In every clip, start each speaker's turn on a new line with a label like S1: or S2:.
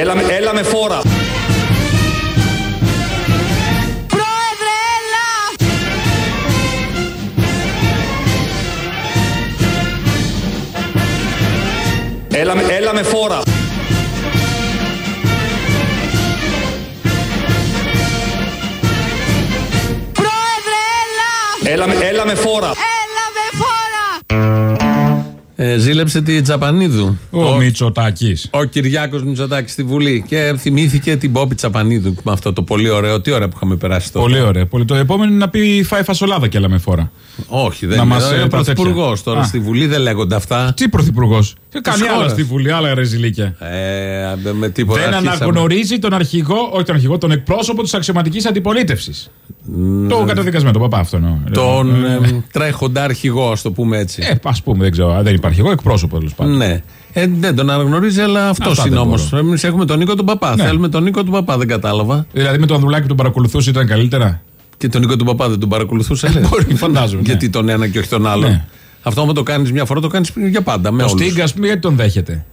S1: Έλα, με- έλα με φόρα.
S2: Πρόεδρε, έλα!
S1: Έλα, με- έλα με φόρα.
S2: Πρόεδρε, έλα!
S1: Έλα,
S3: ζήλεψε τη Τσαπανίδου.
S4: Ο Μητσοτάκης.
S3: Ο Κυριάκος Μητσοτάκης στη Βουλή και θυμήθηκε την Πόπη Τσαπανίδου με αυτό το πολύ ωραίο. Τι ώρα που είχαμε περάσει τώρα.
S4: Πολύ ωραία. Πολύ. Το επόμενο είναι να πει φάει φασολάδα και άλλα με φορά.
S3: Όχι,
S4: Να
S3: δεν
S4: μας,
S3: είναι.
S4: ε,
S3: Είναι ο
S4: τα
S3: πρωθυπουργός
S4: τέτοια.
S3: τώρα
S4: Α.
S3: στη Βουλή, δεν λέγονται αυτά.
S4: Τι πρωθυπουργός; Κάνει άλλα
S3: χώρας.
S4: στη Βουλή, άλλα ρεζιλίκια.
S3: Ε, με τίποτα.
S4: Δεν
S3: αρχίσαμε.
S4: αναγνωρίζει τον αρχηγό, όχι τον αρχηγό, τον εκπρόσωπο της αξιωματικής αντιπολίτευσης. Το καταδικασμένο, τον παπά αυτό εννοώ.
S3: Τον
S4: Ε,
S3: ε, τρέχοντα αρχηγό, ας το πούμε έτσι.
S4: Ε, ας πούμε, δεν ξέρω. Δεν υπάρχει εγώ, εκπρόσωπο τέλος πάντων.
S3: Ναι. Ε, δεν τον αναγνωρίζει, αλλά αυτός
S4: Αυτά
S3: είναι
S4: δεν
S3: όμως.
S4: μπορώ.
S3: Εμείς έχουμε τον Νίκο τον Παπά.
S4: Ναι.
S3: Θέλουμε τον Νίκο τον Παπά, δεν κατάλαβα.
S4: Δηλαδή με τον Ανδρουλάκη που τον παρακολουθούσε ήταν καλύτερα;
S3: Και τον Νίκο τον Παπά δεν τον παρακολουθούσε. λες.
S4: Μπορεί, φαντάζομαι. ναι.
S3: Γιατί τον ένα και όχι τον άλλο.
S4: Ναι.
S3: Αυτό άμα το κάνεις μια φορά, το κάνεις για πάντα. Με
S4: Ο
S3: όλους.
S4: Στίγκα, γιατί τον δέχεται;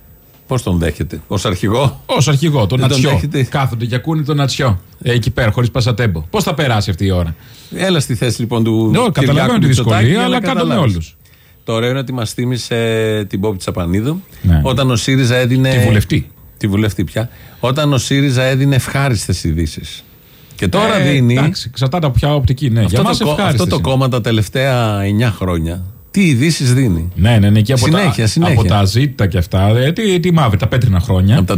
S3: Πώς τον δέχεται, ως αρχηγό;
S4: Ω αρχηγό, τον
S3: Δεν τον
S4: Ατσιό.
S3: δέχεται.
S4: Κάθονται και ακούνε τον Ατσιό. Ε, εκεί πέρα, χωρίς πασατέμπο. Πώς θα περάσει αυτή η ώρα;
S3: Έλα στη θέση λοιπόν του.
S4: Ναι,
S3: Κυριάκου
S4: καταλαβαίνω τη
S3: Μητσοτάκη,
S4: δυσκολία, αλλά κάτω με
S3: καταλάβεις.
S4: όλους.
S3: Το ωραίο είναι ότι μας θύμισε την Πόπη Τσαπανίδου
S4: Ναι.
S3: όταν ο ΣΥΡΙΖΑ έδινε.
S4: Τη βουλευτή.
S3: Τη βουλευτή πια. Όταν ο ΣΥΡΙΖΑ έδινε ευχάριστες ειδήσεις. Και τώρα
S4: Ε,
S3: δίνει.
S4: Εντάξει, εξαρτάται από ποια οπτική. Ναι, για
S3: αυτό,
S4: μας
S3: το, κο-
S4: ευχάριστες
S3: αυτό το
S4: είναι.
S3: κόμμα τα τελευταία 9 χρόνια. Τι ειδήσεις δίνει;
S4: Ναι, ναι, ναι, και από,
S3: Συνέχεια,
S4: τα,
S3: συνέχεια.
S4: από τα ζήτα και αυτά. Ε, τι, τι μαύρη, τα πέτρινα χρόνια.
S3: Από τα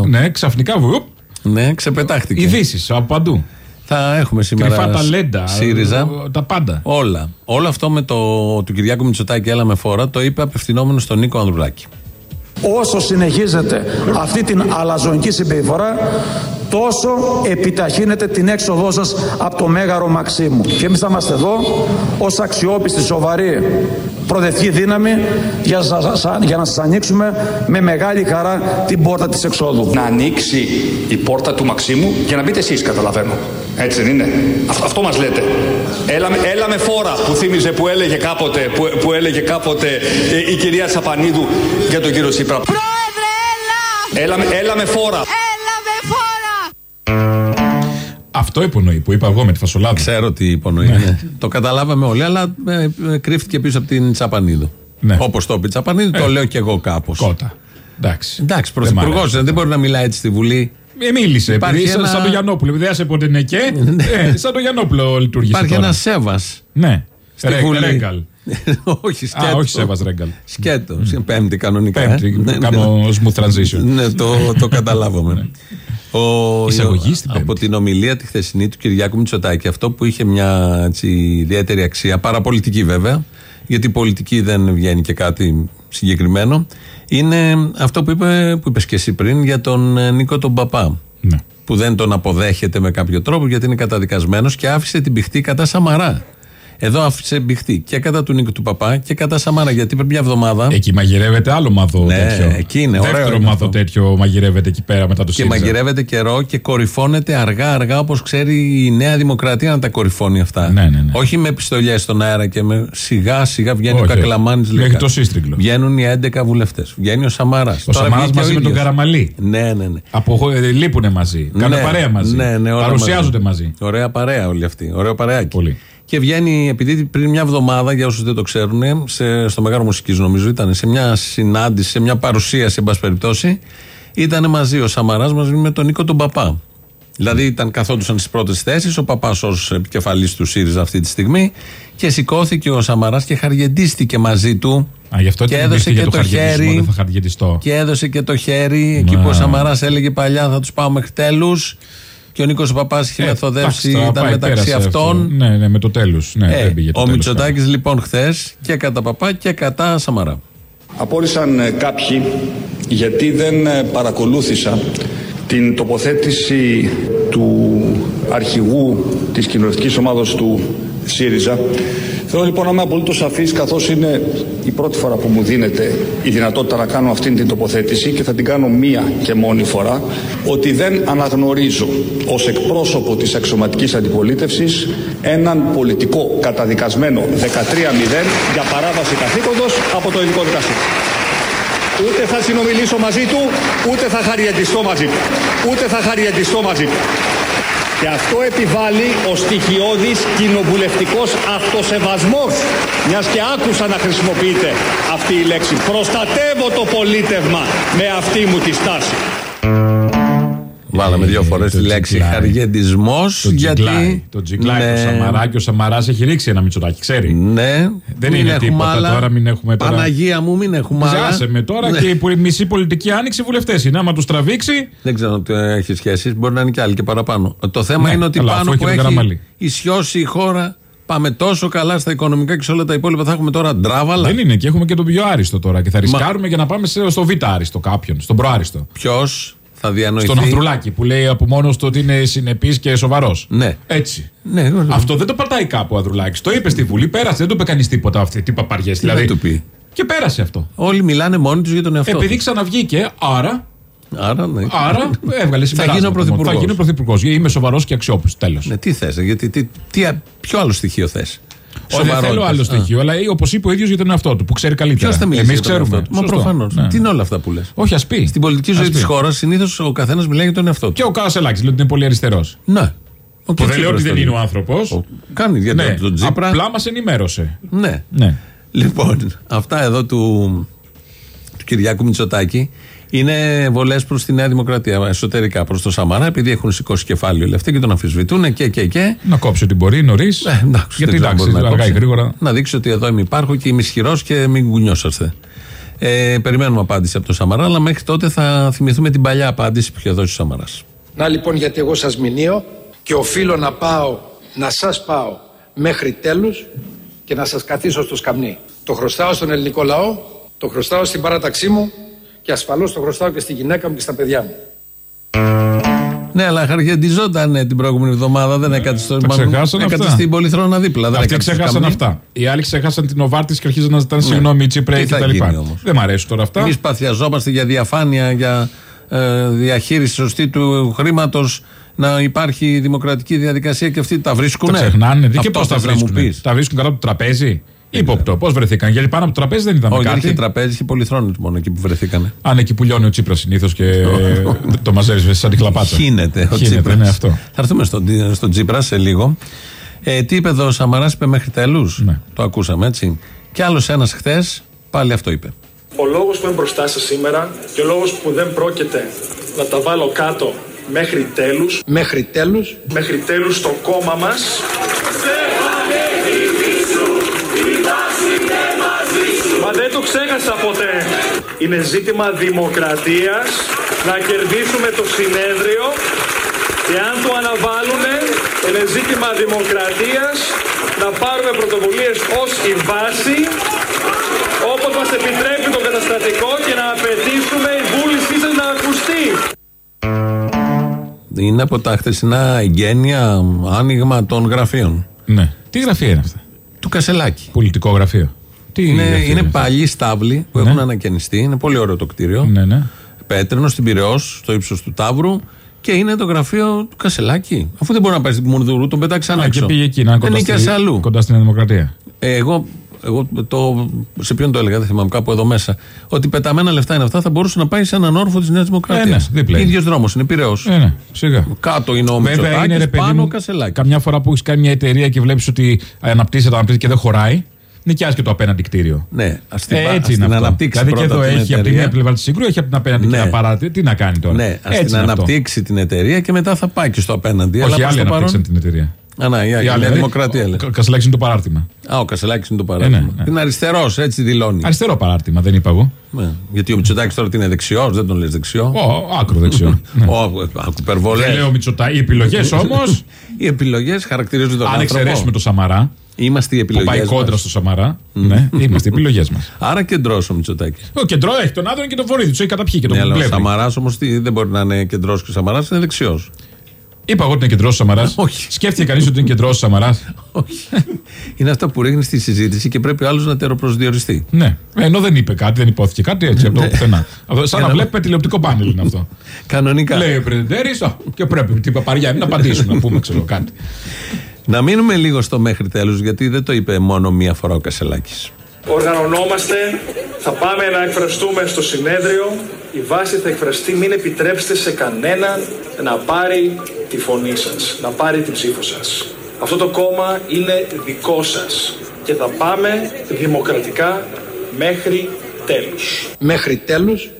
S3: 3%.
S4: Ναι, ξαφνικά βουπ,
S3: Ναι, ξεπετάχτηκε.
S4: ειδήσεις από παντού.
S3: Θα έχουμε σήμερα.
S4: Κρυφά ταλέντα.
S3: ΣΥΡΙΖΑ.
S4: ε, Τα πάντα.
S3: Όλα. Όλο αυτό με το του Κυριάκου Μητσοτάκη έλα με φορά το είπε απευθυνόμενος στον Νίκο Ανδρουλάκη.
S5: Όσο συνεχίζεται αυτή την αλαζονική συμπεριφορά, τόσο επιταχύνεται την έξοδό σας από το Μέγαρο Μαξίμου. Και εμείς θα είμαστε εδώ ως αξιόπιστη, σοβαρή προοδευτική δύναμη για, σας- για να σας ανοίξουμε με μεγάλη χαρά την πόρτα της εξόδου.
S1: Να ανοίξει η πόρτα του Μαξίμου και να μπείτε εσείς, καταλαβαίνω. Έτσι δεν είναι; Αυτό, αυτό μας λέτε. Έλα, με- έλα με φόρα που θύμιζε που έλεγε κάποτε, που, που έλεγε κάποτε ε, η κυρία Τσαπανίδου για τον κύριο Σύπρα.
S2: Πρόεδρε, έλα!
S1: Έλα, με- έλα με φόρα.
S2: Έλα με φόρα!
S4: Αυτό υπονοεί που είπα εγώ με τη φασολάδα.
S3: Ξέρω τι υπονοεί. ναι. Το καταλάβαμε όλοι, αλλά ε, ε, κρύφτηκε πίσω από την Τσαπανίδου.
S4: Ναι.
S3: Όπως το είπε η Τσαπανίδου, το
S4: Ε.
S3: λέω κι εγώ κάπως.
S4: Κότα. Εντάξει.
S3: Εντάξει,
S4: Δεν μ'
S3: πρωθυπουργός
S4: αρέσει.
S3: δεν μπορεί να μιλάει έτσι στη Βουλή.
S4: Ε, μίλησε.
S3: Υπάρχει
S4: Επειδή σαν,
S3: ένα-
S4: σαν το Γιαννόπουλο. Επειδή άσε ποτέ ναι και. ε, σαν το Γιαννόπουλο λειτουργήσε.
S3: Υπάρχει
S4: τώρα.
S3: ένας Σέβας.
S4: Ναι.
S3: Στη
S4: Ρε-
S3: Βουλή.
S4: Ρέγκαλ.
S3: όχι, σκέτο.
S4: Α, όχι Σέβας Ρέγκαλ.
S3: Σκέτο. Πέμπτη κανονικά.
S4: Πέμπτη.
S3: ε. Ναι, ναι.
S4: Κάνω smooth transition.
S3: Ναι, το, το καταλάβαμε. Ο,
S4: Εισαγωγή στην
S3: από
S4: Πέμπτη.
S3: την ομιλία τη χθεσινή του Κυριάκου Μητσοτάκη, αυτό που είχε μια έτσι, ιδιαίτερη αξία, παραπολιτική βέβαια, γιατί η πολιτική δεν βγαίνει και κάτι συγκεκριμένο, είναι αυτό που, είπε, που είπες και εσύ πριν για τον ε, Νίκο τον Παπά.
S4: Ναι.
S3: Που δεν τον αποδέχεται με κάποιο τρόπο γιατί είναι καταδικασμένος και άφησε την πηχτή κατά Σαμαρά. Εδώ άφησε μπηχτή και κατά του Νίκου του Παπά και κατά Σαμάρα. Γιατί πριν μια εβδομάδα.
S4: Εκεί μαγειρεύεται άλλο μαδό
S3: Ναι,
S4: τέτοιο.
S3: εκεί είναι, ωραίο
S4: Δεύτερο
S3: είναι
S4: μαδό
S3: αυτό.
S4: τέτοιο μαγειρεύεται εκεί πέρα μετά το
S3: Και
S4: ΣΥΡΙΖΑ.
S3: μαγειρεύεται καιρό και κορυφώνεται αργά-αργά όπως ξέρει η Νέα Δημοκρατία να τα κορυφώνει αυτά.
S4: Ναι, ναι, ναι.
S3: Όχι με πιστολιέ στον αέρα και με σιγά-σιγά βγαίνει
S4: Όχι,
S3: ο Κακλαμάνης.
S4: μέχρι το σύστριγγλο.
S3: Βγαίνουν οι 11 βουλευτές. Βγαίνει ο Σαμάρας.
S4: Ο Σαμάρας μαζί με τον Καραμαλή.
S3: Ναι, ναι, ναι.
S4: Από, ε, λείπουνε μαζί. Κάνουν
S3: Ναι,
S4: παρέα μαζί.
S3: Ναι, ναι, όλα
S4: Παρουσιάζονται μαζί.
S3: Ωραία παρέα όλοι αυτοί. Ωραίο παρεάκι.
S4: Πολύ.
S3: Και βγαίνει, επειδή πριν μια εβδομάδα, για όσους δεν το ξέρουν, σε, στο Μεγάλο Μουσικής νομίζω ήταν σε μια συνάντηση, σε μια παρουσίαση, εν πάση περιπτώσει, ήταν μαζί ο Σαμαράς μαζί με τον Νίκο τον Παπά. Δηλαδή ήταν καθόντουσαν στις πρώτες θέσεις, ο Παπάς ως επικεφαλής του ΣΥΡΙΖΑ αυτή τη στιγμή, και σηκώθηκε ο Σαμαράς και χαριεντίστηκε μαζί του.
S4: Α, γι' αυτό
S3: και
S4: την
S3: έδωσε
S4: μπήκε
S3: και
S4: για
S3: το,
S4: το χαριεντισμό,
S3: χέρι.
S4: δεν θα χαριεντιστώ.
S3: Και έδωσε και το χέρι, εκεί που ο Σαμαράς έλεγε παλιά θα τους πάω μέχρι τέλους. Και ο Νίκος Παπάς είχε
S4: Ε,
S3: μεθοδεύσει,
S4: εντάξει, τώρα
S3: ήταν
S4: πάει,
S3: μεταξύ
S4: πέρασε
S3: αυτών.
S4: αυτό. Ναι, ναι, με το τέλος. Ναι,
S3: Ε,
S4: δεν πήγε το
S3: ο
S4: τέλος
S3: Μητσοτάκης λοιπόν χθες και κατά Παπά και κατά Σαμαρά.
S1: Απόρρισαν ε, κάποιοι γιατί δεν ε, παρακολούθησα την τοποθέτηση του αρχηγού της κοινωνιστικής ομάδας του ΣΥΡΙΖΑ. Θέλω λοιπόν να είμαι απολύτως σαφής καθώς είναι η πρώτη φορά που μου δίνεται η δυνατότητα να κάνω αυτήν την τοποθέτηση και θα την κάνω μία και μόνη φορά ότι δεν αναγνωρίζω ως εκπρόσωπο της αξιωματικής αντιπολίτευσης έναν πολιτικό καταδικασμένο 13-0 για παράβαση καθήκοντος από το ελληνικό δικαστήριο. Ούτε θα συνομιλήσω μαζί του, ούτε θα χαριετιστώ μαζί του. Ούτε θα χαριετιστώ μαζί του. Και αυτό επιβάλλει ο στοιχειώδης κοινοβουλευτικός αυτοσεβασμός. Μιας και άκουσα να χρησιμοποιείτε αυτή η λέξη. Προστατεύω το πολίτευμα με αυτή μου τη στάση.
S3: Βάλαμε δύο φορές τη
S4: το
S3: λέξη
S4: τζιγκλάει.
S3: χαριεντισμό.
S4: Το
S3: Γιατί.
S4: τζιγκλάει. Το τζιγκλάει
S3: Ναι.
S4: το Σαμαρά και ο Σαμαράς έχει ρίξει ένα μυτσοτάκι, ξέρει.
S3: Ναι,
S4: Δεν
S3: μην
S4: είναι
S3: έχουμε
S4: τίποτα
S3: άλλα.
S4: τώρα, μην έχουμε τώρα-
S3: Παναγία μου, μην έχουμε άλλα.
S4: Άσε με τώρα
S3: Ναι.
S4: και η πο- μισή πολιτική άνοιξη βουλευτές είναι. Άμα τους τραβήξει.
S3: Δεν ξέρω αν έχει σχέση, μπορεί να είναι και άλλοι και παραπάνω. Το θέμα
S4: Ναι,
S3: είναι ότι
S4: καλά, αφού
S3: πάνω
S4: έχει
S3: που
S4: τον
S3: έχει
S4: Καραμαλή.
S3: ισιώσει η χώρα, πάμε τόσο καλά στα οικονομικά και σε όλα τα υπόλοιπα. Θα έχουμε τώρα ντράβαλα.
S4: Δεν είναι και έχουμε και τον πιο άριστο τώρα. Και θα ρισκάρουμε για να πάμε σε- στο β' άριστο κάποιον, στον προάριστο.
S3: Ποιος; Θα διανοηθεί.
S4: Στον Ανδρουλάκη που λέει από μόνος του ότι είναι συνεπής και σοβαρός.
S3: Ναι.
S4: Έτσι.
S3: Ναι, εγώ-
S4: Αυτό δεν το πατάει κάπου ο Ανδρουλάκη. Το είπε στη Βουλή, πέρασε. Δεν το είπε κανείς τίποτα αυτή. Τι παπαριές.
S3: Τι
S4: Δηλαδή.
S3: να του πει.
S4: Και πέρασε αυτό.
S3: Όλοι μιλάνε μόνοι τους για τον εαυτό
S4: Επειδή
S3: τους.
S4: ξαναβγήκε, άρα,
S3: Άρα, ναι.
S4: άρα έβγαλε συμπεράσματα.
S3: γίνω πρωθυπουργός.
S4: Θα γίνω πρωθυπουργός. Είμαι σοβαρός και αξιόπιστος. Τέλος.
S3: Ναι, τι θες, γιατί τι, τι, ποιο άλλο στοιχείο θες;
S4: Όχι, δεν θέλω άλλο στοιχείο, αλλά όπως είπε ο ίδιος για τον εαυτό του που ξέρει καλύτερα.
S3: Ποιος θα μιλήσει.
S4: Εμείς
S3: για τον
S4: ξέρουμε.
S3: εαυτό του; Μα
S4: Σωστό.
S3: προφανώς.
S4: Ναι.
S3: Τι είναι όλα αυτά που λες;
S4: Όχι, ας πει.
S3: Στην πολιτική
S4: Ας
S3: ζωή
S4: πει.
S3: της χώρας συνήθως ο καθένας μιλάει για τον εαυτό του.
S4: Και ο Κάρασελάκη λέει ότι είναι πολύ αριστερός.
S3: Ναι. Ο
S4: Που δεν λέω ότι
S3: Τσίπρας
S4: δεν
S3: το
S4: είναι ο
S3: λέει.
S4: άνθρωπος.
S3: Κάνει για
S4: Ναι,
S3: τον Τζίπρα.
S4: απλά μας ενημέρωσε.
S3: Ναι.
S4: Ναι.
S3: Λοιπόν, αυτά εδώ του, του Κυριάκου Μητσοτάκη είναι βολές προς τη Νέα Δημοκρατία εσωτερικά προς το Σαμαρά, επειδή έχουν σηκώσει κεφάλι όλοι αυτοί και τον αμφισβητούν και και και.
S4: Να κόψει ό,τι μπορεί νωρίς.
S3: Ε, εντάξει,
S4: γιατί
S3: δεν ξέρω αν
S4: εντάξει,
S3: μπορεί να
S4: αργά ή
S3: κόψει.
S4: γρήγορα.
S3: Να δείξει ότι εδώ είμαι υπάρχω και είμαι ισχυρός και μην κουνιόσαστε. Ε, περιμένουμε απάντηση από τον Σαμαρά, αλλά μέχρι τότε θα θυμηθούμε την παλιά απάντηση που είχε δώσει ο Σαμαράς.
S6: Να λοιπόν γιατί εγώ σας μηνύω και οφείλω να πάω, να σας πάω μέχρι τέλους και να σας καθίσω στο σκαμνί. Το χρωστάω στον ελληνικό λαό, το χρωστάω στην παράταξή μου και ασφαλώς το χρωστάω και στη γυναίκα μου και στα παιδιά μου.
S3: Ναι, αλλά χαριεντιζόταν ε, την προηγούμενη εβδομάδα. Δεν έκατσε στο
S4: τα ξεχάσανε
S3: έκατσε
S4: αυτά;
S3: στην Πολυθρόνα δίπλα. Δεν
S4: Αυτοί
S3: έκατσε στο
S4: ξέχασαν
S3: σκαμνί.
S4: αυτά. Οι άλλοι ξέχασαν την Οβάρτης και αρχίζουν να ζητάνε συγγνώμη οι Τσίπρε
S3: Τι
S4: και
S3: θα
S4: τα λοιπά.
S3: γίνει όμως;
S4: Δεν μ' αρέσουν τώρα αυτά.
S3: Εμείς παθιαζόμαστε για διαφάνεια, για ε, διαχείριση σωστή του χρήματος, να υπάρχει δημοκρατική διαδικασία και αυτοί τα βρίσκουν.
S4: Τα ξεχνάνε. Και
S3: Αυτό
S4: πώς τα
S3: θες να μου
S4: βρίσκουν.
S3: πεις.
S4: Τα βρίσκουν κάτω από το τραπέζι. Ύποπτο. Πώς βρεθήκαν. Γιατί πάνω από το τραπέζι δεν είδαμε
S3: Όχι, δεν είχε
S4: κάτι.
S3: τραπέζι, είχε πολυθρόνη μόνο εκεί που βρεθήκανε.
S4: Αν εκεί που λιώνει ο Τσίπρας συνήθως και το μαζεύεις σαν τη χλαπάτσα.
S3: Χύνεται ο
S4: Χύνεται,
S3: Τσίπρας.
S4: ναι, αυτό.
S3: Θα έρθουμε στον, στον Τσίπρα σε λίγο. Ε, τι είπε εδώ ο Σαμαράς, είπε μέχρι τέλους.
S4: Ναι.
S3: Το ακούσαμε έτσι. Και άλλος ένας χθες πάλι αυτό είπε.
S7: Ο λόγος που είμαι μπροστά σας σήμερα και ο λόγος που δεν πρόκειται να τα βάλω κάτω μέχρι τέλους,
S6: Μέχρι τέλους
S7: μέχρι τέλους στο κόμμα μας, Μας το ξέχασα ποτέ. Είναι ζήτημα δημοκρατίας να κερδίσουμε το συνέδριο και αν το αναβάλουμε είναι ζήτημα δημοκρατίας να πάρουμε πρωτοβουλίες ως η βάση όπως μας επιτρέπει το καταστατικό και να απαιτήσουμε η βούλησή σας να ακουστεί.
S3: Είναι από τα χθεσινά εγγένεια, άνοιγμα των γραφείων.
S4: Ναι. Τι γραφεία είναι αυτά;
S3: Του Κασελάκη.
S4: Πολιτικό γραφείο. Τι
S3: Είναι,
S4: γραφεία
S3: είναι
S4: αυτά;
S3: παλιοί στάβλοι που έχουν ανακαινιστεί. Είναι πολύ ωραίο το κτίριο.
S4: Ναι, ναι.
S3: Πέτρινο στην Πυραιός, στο ύψος του Ταύρου. Και είναι το γραφείο του Κασελάκη. Αφού δεν μπορεί να πάει στην Μουρδουρού, τον πετάξαν
S4: Α,
S3: έξω.
S4: και πήγε εκεί να είναι
S3: Δεν
S4: κοντά,
S3: είναι και
S4: στη,
S3: αλλού.
S4: κοντά στην Δημοκρατία.
S3: Ε, εγώ, εγώ το, σε ποιον το έλεγα, δεν θυμάμαι κάπου εδώ μέσα. Ότι πεταμένα λεφτά είναι αυτά, θα μπορούσε να πάει σε έναν όρφο της Νέας Δημοκρατίας.
S4: Ε, ναι, δίπλα είναι.
S3: ίδιος δρόμος, είναι Πυραιός.
S4: Ε, ναι, σιγά.
S3: Κάτω είναι ο
S4: Βέβαια είναι ρε
S3: Μητσοτάκη,
S4: παιδί
S3: πάνω ο
S4: μου,
S3: Κασελάκης.
S4: καμιά φορά που έχεις κάνει μια εταιρεία και βλέπεις ότι αναπτύσσεται, αναπτύσσεται και δεν χωράει, νοικιάζει και το απέναντι κτίριο.
S3: Ναι, ας την,
S4: Ε,
S3: πα-
S4: έτσι
S3: ας
S4: είναι
S3: την
S4: αυτό.
S3: αναπτύξει
S4: δηλαδή και
S3: πρώτα
S4: εδώ
S3: την
S4: έχει από τη
S3: εταιρεία.
S4: μία πλευρά της σύγκρου, έχει από την απέναντι
S3: Ναι.
S4: και να παράτη. Τι να κάνει τώρα;
S3: Ναι, ας
S4: Έτσι
S3: την
S4: είναι αυτό.
S3: αναπτύξει την εταιρεία και μετά θα πάει και στο απέναντι.
S4: Όχι,
S3: Αλλά προς
S4: άλλοι
S3: το
S4: αναπτύξαν
S3: παρόν.
S4: την εταιρεία.
S3: Α, να, η, η,
S4: Οι άλλοι,
S3: Νέα
S4: δηλαδή,
S3: Δημοκρατία
S4: ο
S3: λέει.
S4: Κα- Κασελάκης είναι το παράρτημα.
S3: Α, ο Κασελάκης είναι το παράδειγμα.
S4: ναι, ναι.
S3: Είναι αριστερός, έτσι δηλώνει.
S4: Αριστερό παράρτημα, δεν είπα εγώ.
S3: Ναι. Γιατί ο Μητσοτάκης τώρα τι είναι δεξιός, δεν τον λες δεξιό;
S4: Ω, άκρο δεξιό. Ναι.
S3: Ω, υπερβολές.
S4: Δεν λέω Μητσοτά. Οι επιλογές όμω,
S3: Οι επιλογές χαρακτηρίζουν τον
S4: αν
S3: άνθρωπο.
S4: εξαιρέσουμε το Σαμαρά,
S3: Είμαστε οι
S4: που πάει
S3: επιλογές.
S4: κόντρα στο Σαμαρά, ναι, είμαστε οι επιλογές μας.
S3: Άρα κεντρός ο Μητσοτάκης.
S4: Ο κεντρός έχει τον άδωνο και τον βορύδι, τους έχει καταπιεί και τον
S3: Ναι, αλλά ο
S4: βλέπει.
S3: Σαμαράς όμως δεν μπορεί να είναι κεντρός και ο Σαμαράς είναι δεξιός.
S4: Είπα εγώ ότι είναι κεντρός ο Σαμαράς.
S3: Όχι.
S4: Σκέφτηκε κανείς ότι είναι κεντρός ο Σαμαράς.
S3: Όχι. είναι αυτό που ρίχνεις στη συζήτηση και πρέπει ο άλλος να τεροπροσδιοριστεί.
S4: Ναι. Ενώ δεν είπε κάτι, δεν υπόθηκε κάτι έτσι από το πουθενά. Αυτό, Σαν να
S3: Ένα-
S4: βλέπουμε τηλεοπτικό πάνελ είναι αυτό.
S3: Κανονικά.
S4: Λέει ο Πρεδεντέρη, και πρέπει την παπαριά να απαντήσουν, να πούμε ξέρω κάτι.
S3: Να μείνουμε λίγο στο μέχρι τέλου, γιατί δεν το είπε μόνο μία φορά ο Κασελάκης.
S7: Οργανωνόμαστε, θα πάμε να εκφραστούμε στο συνέδριο. Η βάση θα εκφραστεί, μην επιτρέψετε σε κανέναν να πάρει τη φωνή σας, να πάρει την ψήφο σας. Αυτό το κόμμα είναι δικό σας και θα πάμε δημοκρατικά μέχρι τέλους.
S6: Μέχρι τέλους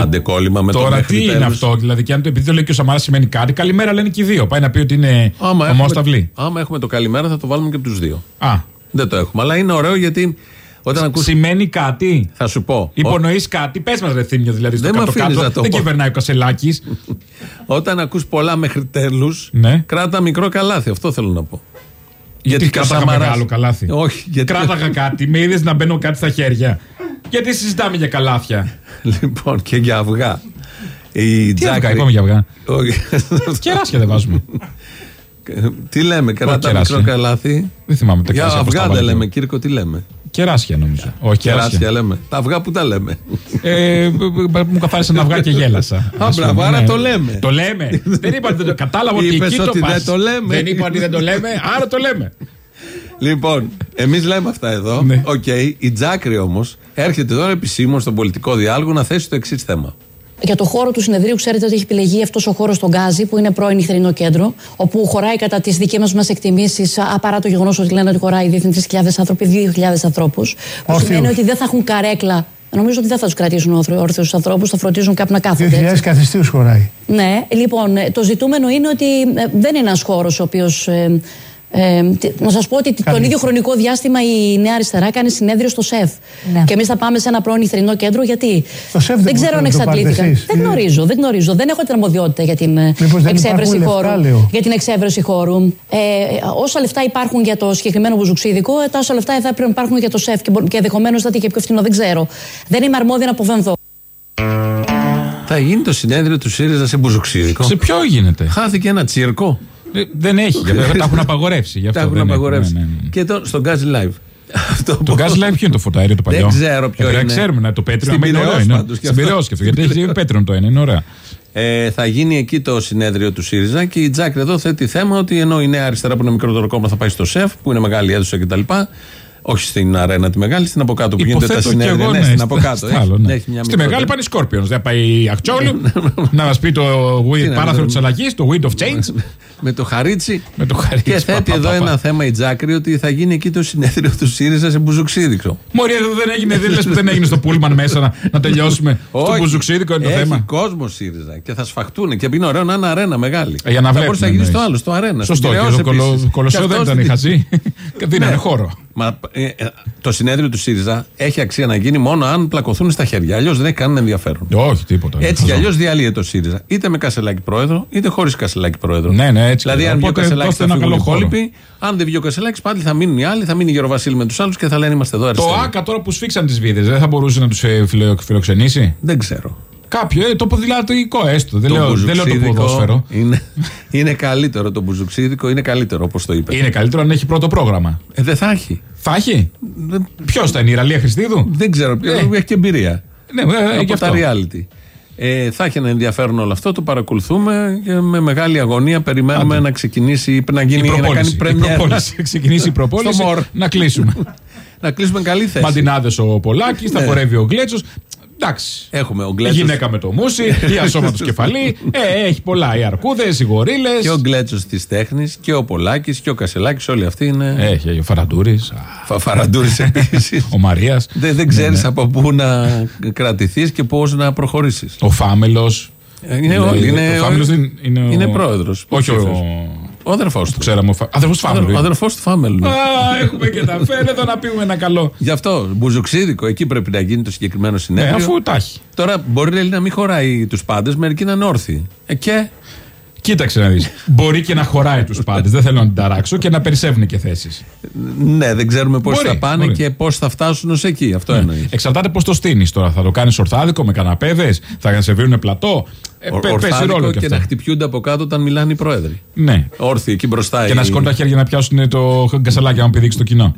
S3: Άντε κόλλημα με το
S4: Τώρα
S3: μέχρι
S4: τι είναι
S3: τέλους.
S4: αυτό, δηλαδή, και αν το επειδή το λέει και ο Σαμαράς σημαίνει κάτι, καλημέρα λένε και οι δύο. Πάει να πει ότι είναι
S3: Άμα
S4: ομόσταυλη.
S3: έχουμε, άμα έχουμε το καλημέρα θα το βάλουμε και από τους δύο.
S4: Α,
S3: Δεν το έχουμε. Αλλά είναι ωραίο γιατί όταν ακούς...
S4: σημαίνει κάτι.
S3: Θα σου πω.
S4: Υπονοείς κάτι, πες μας ρε θύμιο δηλαδή στο
S3: Δεν με
S4: κάτω
S3: αφήνεις
S4: κάτω.
S3: να το
S4: Δεν
S3: πω.
S4: κυβερνάει ο Κασελάκης.
S3: Όταν ακούς πολλά μέχρι τέλους
S4: Ναι.
S3: κράτα μικρό καλάθι. Αυτό θέλω να πω.
S4: Γιατί
S3: και ο
S4: κράταγα
S3: Σαμαράς-
S4: μεγάλο καλάθι;
S3: Όχι, γιατί.
S4: Κράταγα κάτι, με είδες να μπαίνω κάτι στα χέρια. Γιατί συζητάμε για καλάθια.
S3: Λοιπόν, και για αυγά. Η
S4: Τι αυγά,
S3: Τζάκρη-
S4: είπαμε για αυγά.
S3: Όχι.
S4: Κεράσια δεν βάζουμε.
S3: Τι λέμε, κράτα
S4: κεράσια.
S3: μικρό καλάθι.
S4: Δεν θυμάμαι τα
S3: Για
S4: κεράσια. πώς τα
S3: αυγά δεν
S4: βάλετε.
S3: λέμε, Κύρκο, τι λέμε;
S4: Κεράσια νομίζω. Όχι,
S3: Κεράσια
S4: κεράσια.
S3: λέμε. Τα αυγά που τα λέμε.
S4: Ε, μπ- μπ- μου καθάρισαν αυγά και γέλασα.
S3: Α,
S4: Ας
S3: μπράβο,
S4: πούμε,
S3: άρα
S4: ναι.
S3: το λέμε.
S4: Το λέμε. δεν είπα ότι δεν το κατάλαβα ότι
S3: Είπες
S4: εκεί το
S3: ότι
S4: πας.
S3: δεν το λέμε.
S4: Δεν είπα ότι δεν το λέμε, άρα το λέμε.
S3: Λοιπόν, εμείς λέμε αυτά εδώ.
S4: Ναι.
S3: Οκ, η Τζάκρη όμως έρχεται τώρα επισήμως στον πολιτικό διάλογο να θέσει το εξής θέμα.
S8: Για το χώρο του συνεδρίου, ξέρετε ότι έχει επιλεγεί αυτός ο χώρος στον Γκάζι, που είναι πρώην νυχτερινό κέντρο, όπου χωράει κατά τις δικές μας εκτιμήσεις, παρά το γεγονός ότι λένε ότι χωράει δήθεν 3.000 άνθρωποι, 2.000 ανθρώπους. Που σημαίνει ότι δεν θα έχουν καρέκλα. Νομίζω ότι δεν θα τους κρατήσουν όρθιους ανθρώπους, θα φροντίζουν κάπου να κάθονται.
S9: 2.000 καθιστήου χωράει.
S8: Ναι, λοιπόν, ε, το ζητούμενο είναι ότι ε, δεν είναι ένας χώρος ο οποίος. Ε, ε, τι- να σας πω ότι τον
S9: Κάνει.
S8: ίδιο χρονικό διάστημα η Νέα Αριστερά κάνει συνέδριο στο ΣΕΦ.
S10: Ναι.
S8: Και εμείς θα πάμε σε ένα πρώην νυχτερινό κέντρο. Γιατί
S9: Στο ΣΕΦ δεν
S8: δεν ξέρω αν
S9: μπορείτε να το πάρετε
S8: εξαντλήθηκαν.
S9: εσείς.
S8: Δεν
S9: Είναι-
S8: γνωρίζω, δεν γνωρίζω. Δεν έχω την αρμοδιότητα για την ε,
S9: Μήπως δεν
S8: εξέβρεση
S9: υπάρχουν
S8: χώρου.
S9: λεφτά, λέω.
S8: Για την εξέβρεση χώρου. Ε, όσα λεφτά υπάρχουν για το συγκεκριμένο βουζουξίδικο, ε, τόσα λεφτά θα πρέπει να υπάρχουν και το ΣΕΦ. Και, μπο- και ενδεχομένως θα είναι και πιο φθηνό, δεν ξέρω. Δεν είμαι αρμόδια να αποβαίνω.
S3: Θα γίνει το συνέδριο του ΣΥΡΙΖΑ σε μπουζουξίδικο.
S4: Σε ποιο γίνεται;
S3: Χάθηκε ένα τσίρκο.
S4: Ε, Δεν έχει, γι' αυτό τα έχουν απαγορεύσει. γι' αυτό
S3: Τα έχουν
S4: δεν έχουν,
S3: απαγορεύσει.
S4: ναι, ναι, ναι.
S3: Και το, στο Gas Live. Αυτό
S4: Το
S3: που-
S4: gas line ποιο είναι το φωταέριο το παλιό;
S3: Δεν ξέρω ποιο
S4: Ε,
S3: είναι.
S4: Δεν ξέρουμε, ναι, το πέτριο.
S3: Στην
S4: άμα είναι ωραίο,
S3: Πειραιώς
S4: είναι.
S3: πάντως και
S4: Στην
S3: αυτό.
S4: Πειραιώς και αυτό. Γιατί έχει πέτριο το ένα, είναι ωραία.
S3: Ε, θα γίνει εκεί το συνέδριο του ΣΥΡΙΖΑ και η Τζάκρη εδώ θέτει θέμα ότι ενώ η Νέα Αριστερά που είναι μικρότερο κόμμα θα πάει στο ΣΕΦ, που είναι μεγάλη αίθουσα κτλ. Όχι στην αρένα τη μεγάλη, στην από κάτω που γίνονται τα
S4: Υποθέτω και
S3: συνέδρια.
S4: εγώ,
S3: ναι,
S4: ναι,
S3: στην
S4: στα-
S3: από κάτω.
S4: στα
S3: Έχει-
S4: άλλο, ναι.
S3: έχει μια
S4: Στη
S3: μικρότερη.
S4: μεγάλη πάνε Σκόρπιονς. Δεν πάει η Αχτσόλου να μας πει το
S3: να
S4: παράθυρο
S3: δούμε.
S4: της αλλαγής, το wind of change.
S3: με το χαρίτσι.
S4: Με το χαρίτσι,
S3: Και
S4: πα,
S3: θέτει
S4: πα,
S3: εδώ
S4: πα, πα.
S3: ένα θέμα η Τζάκρη ότι θα γίνει εκεί το συνέδριο του ΣΥΡΙΖΑ σε μπουζουξίδικο.
S4: Μωρή, εδώ δεν έγινε, δεν λες που δεν έγινε στο πούλμαν μέσα να, να τελειώσουμε. Στο μπουζουξίδικο είναι το
S3: έχει
S4: θέμα.
S3: κόσμο ΣΥΡΙΖΑ και θα σφαχτούν και είναι ωραίο να είναι αρένα μεγάλη.
S4: Ε, για να
S3: θα
S4: βλέπουμε,
S3: μπορούσε να γίνει στο
S4: εννοείς.
S3: άλλο, στο αρένα.
S4: Σωστό,
S3: στην
S4: και
S3: Πειραιώς
S4: το κολο-
S3: επίσης.
S4: κολοσσέο
S3: Και
S4: δεν
S3: αυτός
S4: ήταν
S3: στην-
S4: χαζή. Δίνανε
S3: Ναι.
S4: χώρο.
S3: Μα, ε, ε, το συνέδριο του ΣΥΡΙΖΑ έχει αξία να γίνει μόνο αν πλακωθούν στα χέρια. Αλλιώς δεν έχει κανένα ενδιαφέρον.
S4: Όχι, τίποτα.
S3: Έτσι κι
S4: Χαζό.
S3: αλλιώς διαλύεται το ΣΥΡΙΖΑ. Είτε με Κασελάκη πρόεδρο, είτε χωρίς Κασελάκη πρόεδρο.
S4: Ναι, ναι, έτσι
S3: Δηλαδή,
S4: και
S3: αν βγει ο
S4: οπότε
S3: Κασελάκης,
S4: δώστε
S3: θα
S4: ένα
S3: φύγουν οι
S4: καλό χώρο.
S3: υπόλοιποι. Αν δεν βγει ο Κασελάκης, πάλι θα μείνουν οι άλλοι, θα μείνει η Γεροβασίλη με τους άλλους και θα λένε είμαστε εδώ
S4: Το
S3: αριστεροί.
S4: ΑΚΑ τώρα που σφίξαν τις βίδες δεν θα μπορούσε να τους φιλοξενήσει;
S3: Δεν ξέρω.
S4: Κάποιο, ε, το ποδηλατικό έστω. Δεν,
S3: Το
S4: λέω, δεν λέω το
S3: μπουζουξίδικο
S4: ποδόσφαιρο.
S3: Είναι, είναι καλύτερο το μπουζουξίδικο, είναι καλύτερο όπως το είπες.
S4: Είναι καλύτερο αν έχει πρώτο πρόγραμμα.
S3: Ε, δεν θα έχει.
S4: Θα έχει; Ποιος θα είναι, η Ραλία Χριστίδου;
S3: Δεν ξέρω ποιο.
S4: Ε.
S3: Έχει και εμπειρία.
S4: Ναι, ε, ε, γι'
S3: από τα
S4: αυτό.
S3: reality. Ε, θα έχει ένα ενδιαφέρον όλο αυτό, το παρακολουθούμε και με μεγάλη αγωνία περιμένουμε να ξεκινήσει, να
S4: Η
S3: γίνει, να κάνει
S4: προπόληση. Η
S3: πρεμιέρα.
S4: προπόληση. Ξεκινήσει η προπόληση.
S3: Στο Μορ.
S4: να κλείσουμε.
S3: να κλείσουμε καλή θέση.
S4: Μαντινάδες ο Πολάκης, θα
S3: Ναι.
S4: χορεύει ο Γκλέτσο. Εντάξει.
S3: Έχουμε ο
S4: Η
S3: Γκλέτσος
S4: γυναίκα με το μουσι, η ασώματο κεφαλή. Ε, έχει πολλά. Οι αρκούδες, οι γορίλες.
S3: και ο Γκλέτσος της τέχνης και ο Πολάκης και ο Κασελάκης όλοι αυτοί είναι
S4: Έχει ο Φαραντούρης,
S3: φα- φαραντούρης επίσης
S4: ο Μαρίας,
S3: δεν, δεν ξέρεις από πού να κρατηθείς και πώς να προχωρήσεις
S4: ο Φάμελος.
S3: είναι όλοι είναι,
S4: ο Φάμελος δεν είναι, ο...
S3: είναι πρόεδρος
S4: Όχι
S3: υποψήφιος.
S4: ο.
S3: Ο αδερφός του
S4: Ξέραμε. Ο Φα... Αδερφός του Φάμελου.
S3: ο αδερφός του Φάμελου ναι.
S4: Α, έχουμε και τα φέρε εδώ να πούμε ένα καλό.
S3: Γι' αυτό, μπουζουξίδικο, εκεί πρέπει να γίνει το συγκεκριμένο
S4: Ναι,
S3: συνέδριο.
S4: αφού τα έχει.
S3: Τώρα μπορεί λέει, να μην χωράει τους πάντες, μερικοί να είναι όρθιοι. Ε, και
S4: Κοίταξε να δεις. Μπορεί και να χωράει τους πάντες. Δεν θέλω να την ταράξω και να περισσεύουν και θέσεις.
S3: ναι, δεν ξέρουμε πώς
S4: Μπορεί,
S3: θα πάνε
S4: μπορεί.
S3: και πώς θα φτάσουν ως εκεί. Αυτό εννοείς.
S4: Εξαρτάται πώς το στείνεις τώρα. Θα το κάνεις ορθάδικο με καναπέδες, θα σερβίρουν πλατό. Ε, πε- παίζει ρόλο
S3: και,
S4: και
S3: να
S4: αυτό.
S3: χτυπιούνται από κάτω όταν μιλάνε οι πρόεδροι.
S4: Ναι.
S3: Όρθιοι εκεί μπροστά.
S4: Και
S3: οι-
S4: να σηκώνουν τα χέρια να πιάσουν το γκασαλάκι να πηδήξει το κοινό.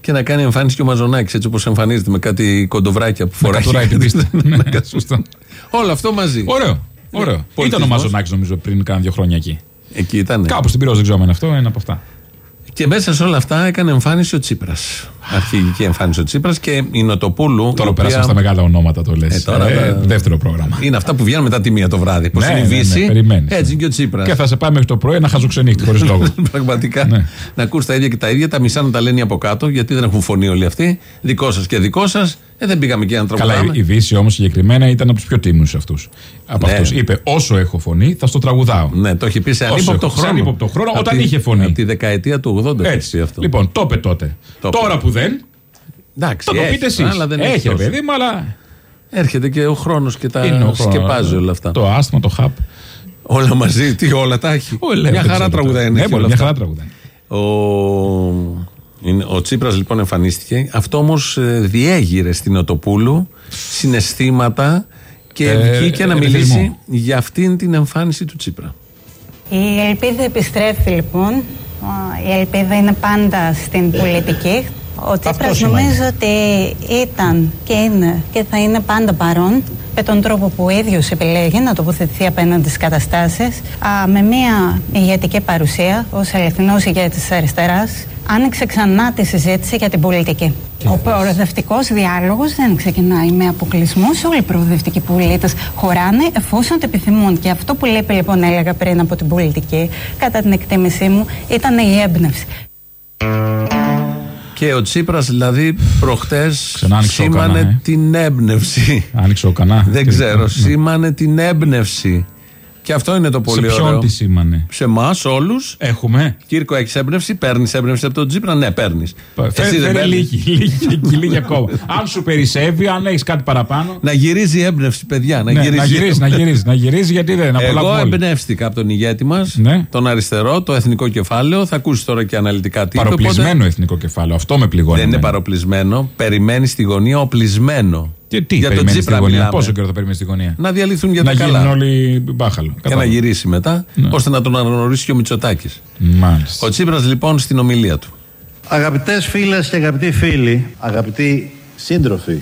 S3: και να κάνει εμφάνιση και ο Μαζονάκης έτσι όπως εμφανίζεται με κάτι κοντοβράκια που
S4: Να
S3: φοράει.
S4: κατουράει την πίστα.
S3: Ναι,
S4: Ναι, σωστό.
S3: Όλο αυτό μαζί.
S4: Ωραίο. Ωραίο. Ήταν ο
S3: πολιτισμός.
S4: Μαζονάκη νομίζω πριν κάνα δύο χρόνια εκεί.
S3: Εκεί ήταν.
S4: Κάπου στην Πυρός δεν ξέρω αν είναι αυτό, ένα από αυτά.
S3: Και μέσα σε όλα αυτά έκανε εμφάνιση ο Τσίπρας. Αρχηγική εμφάνιση ο Τσίπρας και η Νοτοπούλου.
S4: Τώρα
S3: η οποία-
S4: περάσαμε στα μεγάλα ονόματα το λες.
S3: Ε, τώρα τα-
S4: δεύτερο πρόγραμμα.
S3: Είναι αυτά που βγαίνουν μετά τη μία το βράδυ. Πώ
S4: Ναι,
S3: είναι η
S4: ναι, ναι,
S3: Βύση.
S4: περιμένεις.
S3: έτσι και ο Τσίπρας.
S4: Και θα σε πάει μέχρι το πρωί να χαζοξενύχτη χωρίς λόγο.
S3: Πραγματικά.
S4: Ναι.
S3: Να ακούς τα ίδια και τα ίδια, τα μισά να τα λένε οι από κάτω, γιατί δεν έχουν φωνή όλοι αυτοί. Δικό σας και δικό σας. Ε, δεν πήγαμε εκεί να
S4: Καλά,
S3: τραγουδάμε.
S4: η Δύση όμως συγκεκριμένα ήταν από τους πιο τίμιους αυτούς. Από
S3: Ναι.
S4: αυτούς. Είπε: Όσο έχω φωνή, θα στο τραγουδάω.
S3: Ναι, το έχει πει σε
S4: Όσο
S3: ανύποπτο
S4: έχω- σε
S3: χρόνο.
S4: ανύποπτο χρόνο,
S3: Απ'
S4: όταν
S3: τη-
S4: είχε φωνή.
S3: απ' τη δεκαετία του 80 το έχει
S4: Έτσι.
S3: πει αυτό.
S4: Λοιπόν, το είπε τότε.
S3: Το είπε.
S4: Τώρα που δεν,
S3: Εντάξει,
S4: θα το
S3: έχει,
S4: πείτε εσείς.
S3: αλλά δεν
S4: Έχει, ρε
S3: τόσο.
S4: παιδί μου, αλλά.
S3: Έρχεται και ο χρόνος και τα
S4: είναι ο χρόνος.
S3: σκεπάζει όλα αυτά.
S4: Το άσθμα, το χαπ.
S3: Όλα μαζί, τι όλα τα έχει.
S4: Όλα,
S3: μια
S4: δεν
S3: χαρά
S4: ξέρω
S3: τραγουδάει.
S4: τώρα.
S3: είναι
S4: Ναι,
S3: και
S4: μπορεί,
S3: όλα
S4: μια
S3: αυτά.
S4: χαρά τραγουδάει.
S3: Ο, είναι- ο Τσίπρας λοιπόν εμφανίστηκε. Αυτό όμως ε, διέγειρε στην Οτοπούλου συναισθήματα και
S4: Ε,
S3: βγήκε να
S4: ε,
S3: μιλήσει
S4: ρυθμό.
S3: για αυτήν την εμφάνιση του Τσίπρα.
S9: Η ελπίδα επιστρέφει λοιπόν. Α, Η ελπίδα είναι πάντα στην πολιτική. Ο Τσίπρας
S10: σημαίνει.
S9: νομίζω ότι ήταν και είναι και θα είναι πάντα παρόν με τον τρόπο που ο ίδιος επιλέγει να τοποθετηθεί απέναντι στις καταστάσεις α, με μια ηγετική παρουσία ως αληθινός ηγέτης της αριστεράς άνοιξε ξανά τη συζήτηση για την πολιτική. Ο προοδευτικός διάλογος δεν ξεκινάει με αποκλεισμούς. Όλοι οι προοδευτικοί πολίτες χωράνε εφόσον το επιθυμούν. Και αυτό που λείπει, λοιπόν, έλεγα πριν από την πολιτική, κατά την εκτίμησή μου, ήταν η έμπνευση.
S3: Και ο Τσίπρας δηλαδή προχτές
S4: Ξανά άνοιξε ο
S3: σήμανε
S4: κανά, ε.
S3: την έμπνευση.
S4: Άνοιξε ο κανά.
S3: Δεν
S4: Τι-
S3: ξέρω,
S4: ναι.
S3: σήμανε την έμπνευση. Και αυτό είναι το
S4: Σε
S3: πολύ
S4: ποιον
S3: ωραίο.
S4: τη σήμανε;
S3: Σε εμάς όλους.
S4: Έχουμε;
S3: Κύρκο, έχεις έμπνευση, παίρνεις έμπνευση από τον Τσίπρα. Ναι, παίρνεις.
S4: Φέρε, φέρε λίγη, λίγη, λίγη, λίγη ακόμα. αν σου περισσεύει, αν έχεις κάτι παραπάνω.
S3: Να γυρίζει η έμπνευση, παιδιά. Να
S4: ναι,
S3: γυρίζει.
S4: να γυρίζει, να γυρίζει, να γυρίζει γιατί δεν είναι
S3: Εγώ
S4: απολαύω όλοι.
S3: εμπνεύστηκα από τον ηγέτη μας,
S4: Ναι.
S3: τον αριστερό, το εθνικό κεφάλαιο. Θα ακούσεις τώρα και αναλυτικά τι είπε,
S4: Παροπλισμένο
S3: οπότε
S4: εθνικό κεφάλαιο. Αυτό με πληγώνει.
S3: Δεν είναι
S4: εμένα.
S3: παροπλισμένο. Περιμένεις στη γωνία οπλισμένο.
S4: Και τι
S3: για τον
S4: περιμένεις στη
S3: Τσίπρα
S4: γωνία,
S3: μιλάμε.
S4: πόσο καιρό θα περιμένεις στη γωνία;
S3: Να διαλυθούν για
S4: να
S3: τα
S4: γίνουν
S3: καλά.
S4: όλοι μπάχαλο.
S3: Και να
S4: Κατάλαβα.
S3: γυρίσει μετά, ώστε να τον αναγνωρίσει και ο Μητσοτάκης.
S4: Μάλιστα.
S3: Ο Τσίπρας λοιπόν στην ομιλία του.
S10: Αγαπητές φίλες και αγαπητοί φίλοι, αγαπητοί σύντροφοι